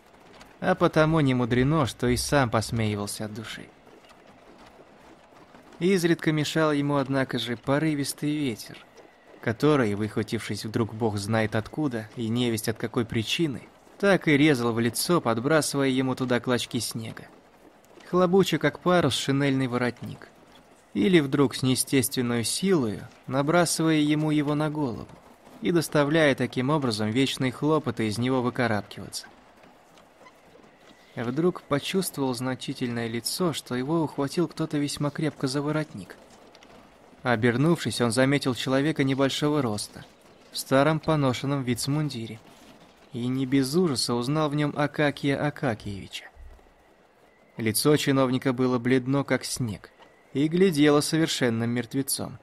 А потому не мудрено, что и сам посмеивался от души. Изредка мешал ему, однако же, порывистый ветер, который, выхватившись вдруг бог знает откуда и невесть от какой причины, так и резал в лицо, подбрасывая ему туда клочки снега. Хлобуча, как парус, шинельный воротник. Или вдруг с неестественной силой, набрасывая ему его на голову и доставляя таким образом вечные хлопоты из него выкарабкиваться. Вдруг почувствовал значительное лицо, что его ухватил кто-то весьма крепко за воротник. Обернувшись, он заметил человека небольшого роста, в старом поношенном вицмундире и не без ужаса узнал в нем Акакия Акакиевича. Лицо чиновника было бледно, как снег, и глядело совершенным мертвецом.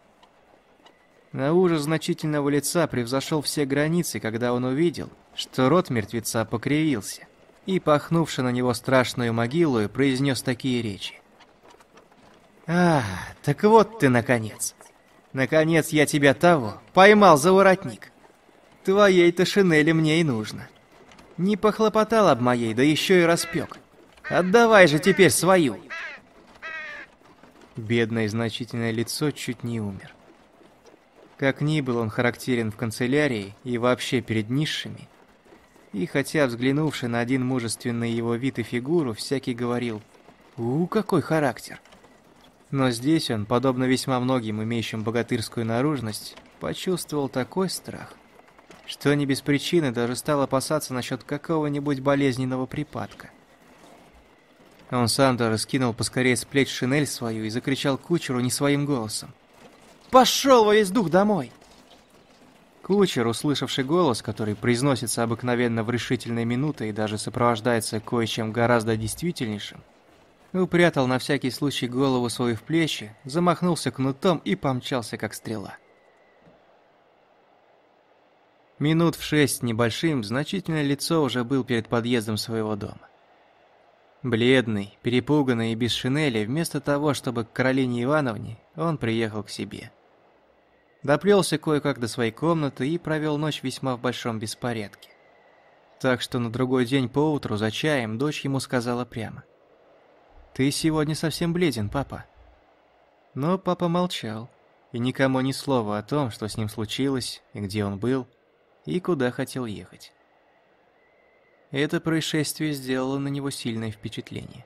На ужас значительного лица превзошел все границы, когда он увидел, что рот мертвеца покривился, и, пахнувши на него страшную могилу, произнес такие речи. «А, так вот ты, наконец! Наконец я тебя того, поймал за воротник! Твоей-то шинели мне и нужно. Не похлопотал об моей, да еще и распек. Отдавай же теперь свою. Бедное значительное лицо чуть не умер. Как ни был он характерен в канцелярии и вообще перед низшими, и хотя, взглянувши на один мужественный его вид и фигуру, всякий говорил «У, какой характер!» Но здесь он, подобно весьма многим имеющим богатырскую наружность, почувствовал такой страх, что не без причины даже стал опасаться насчет какого-нибудь болезненного припадка. Он сам даже скинул поскорее с плеч шинель свою и закричал кучеру не своим голосом. «Пошел во весь дух домой!» Кучер, услышавший голос, который произносится обыкновенно в решительные минуты и даже сопровождается кое-чем гораздо действительнейшим, упрятал на всякий случай голову свою в плечи, замахнулся кнутом и помчался как стрела. Минут в шесть небольшим значительное лицо уже был перед подъездом своего дома. Бледный, перепуганный и без шинели, вместо того, чтобы к Каролине Ивановне, он приехал к себе. Доплелся кое-как до своей комнаты и провел ночь весьма в большом беспорядке. Так что на другой день поутру за чаем дочь ему сказала прямо. «Ты сегодня совсем бледен, папа». Но папа молчал, и никому ни слова о том, что с ним случилось и где он был – и куда хотел ехать. Это происшествие сделало на него сильное впечатление.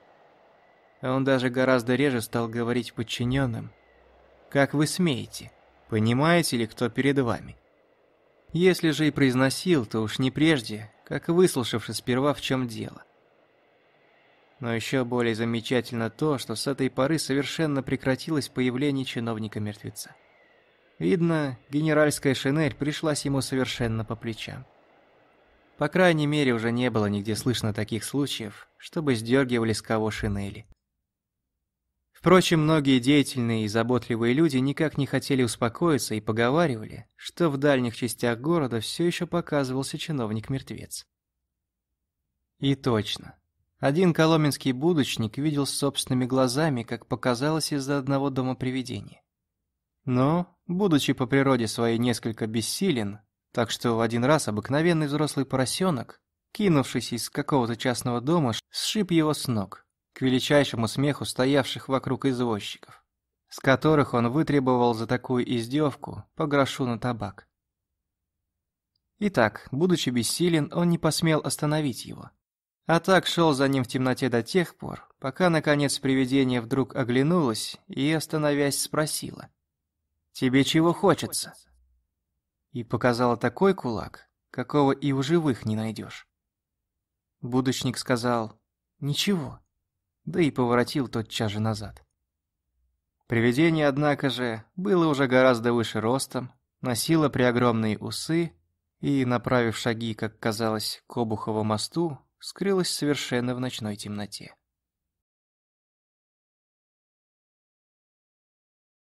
Он даже гораздо реже стал говорить подчиненным, «Как вы смеете? Понимаете ли, кто перед вами?» Если же и произносил, то уж не прежде, как выслушавши сперва в чем дело. Но еще более замечательно то, что с этой поры совершенно прекратилось появление чиновника-мертвеца. Видно, генеральская шинель пришлась ему совершенно по плечам. По крайней мере, уже не было нигде слышно таких случаев, чтобы сдергивали с кого шинели. Впрочем, многие деятельные и заботливые люди никак не хотели успокоиться и поговаривали, что в дальних частях города все еще показывался чиновник-мертвец. И точно. Один коломенский будочник видел собственными глазами, как показалось из-за одного дома привидения. Но, будучи по природе своей несколько бессилен, так что в один раз обыкновенный взрослый поросенок, кинувшись из какого-то частного дома, сшиб его с ног, к величайшему смеху стоявших вокруг извозчиков, с которых он вытребовал за такую издевку по грошу на табак. Итак, будучи бессилен, он не посмел остановить его. А так шел за ним в темноте до тех пор, пока, наконец, привидение вдруг оглянулось и, остановясь, спросила. «Тебе чего хочется?» И показала такой кулак, какого и у живых не найдешь. Будочник сказал «Ничего», да и поворотил тотчас же назад. Привидение, однако же, было уже гораздо выше ростом, носило преогромные усы и, направив шаги, как казалось, к Обухову мосту, скрылась совершенно в ночной темноте.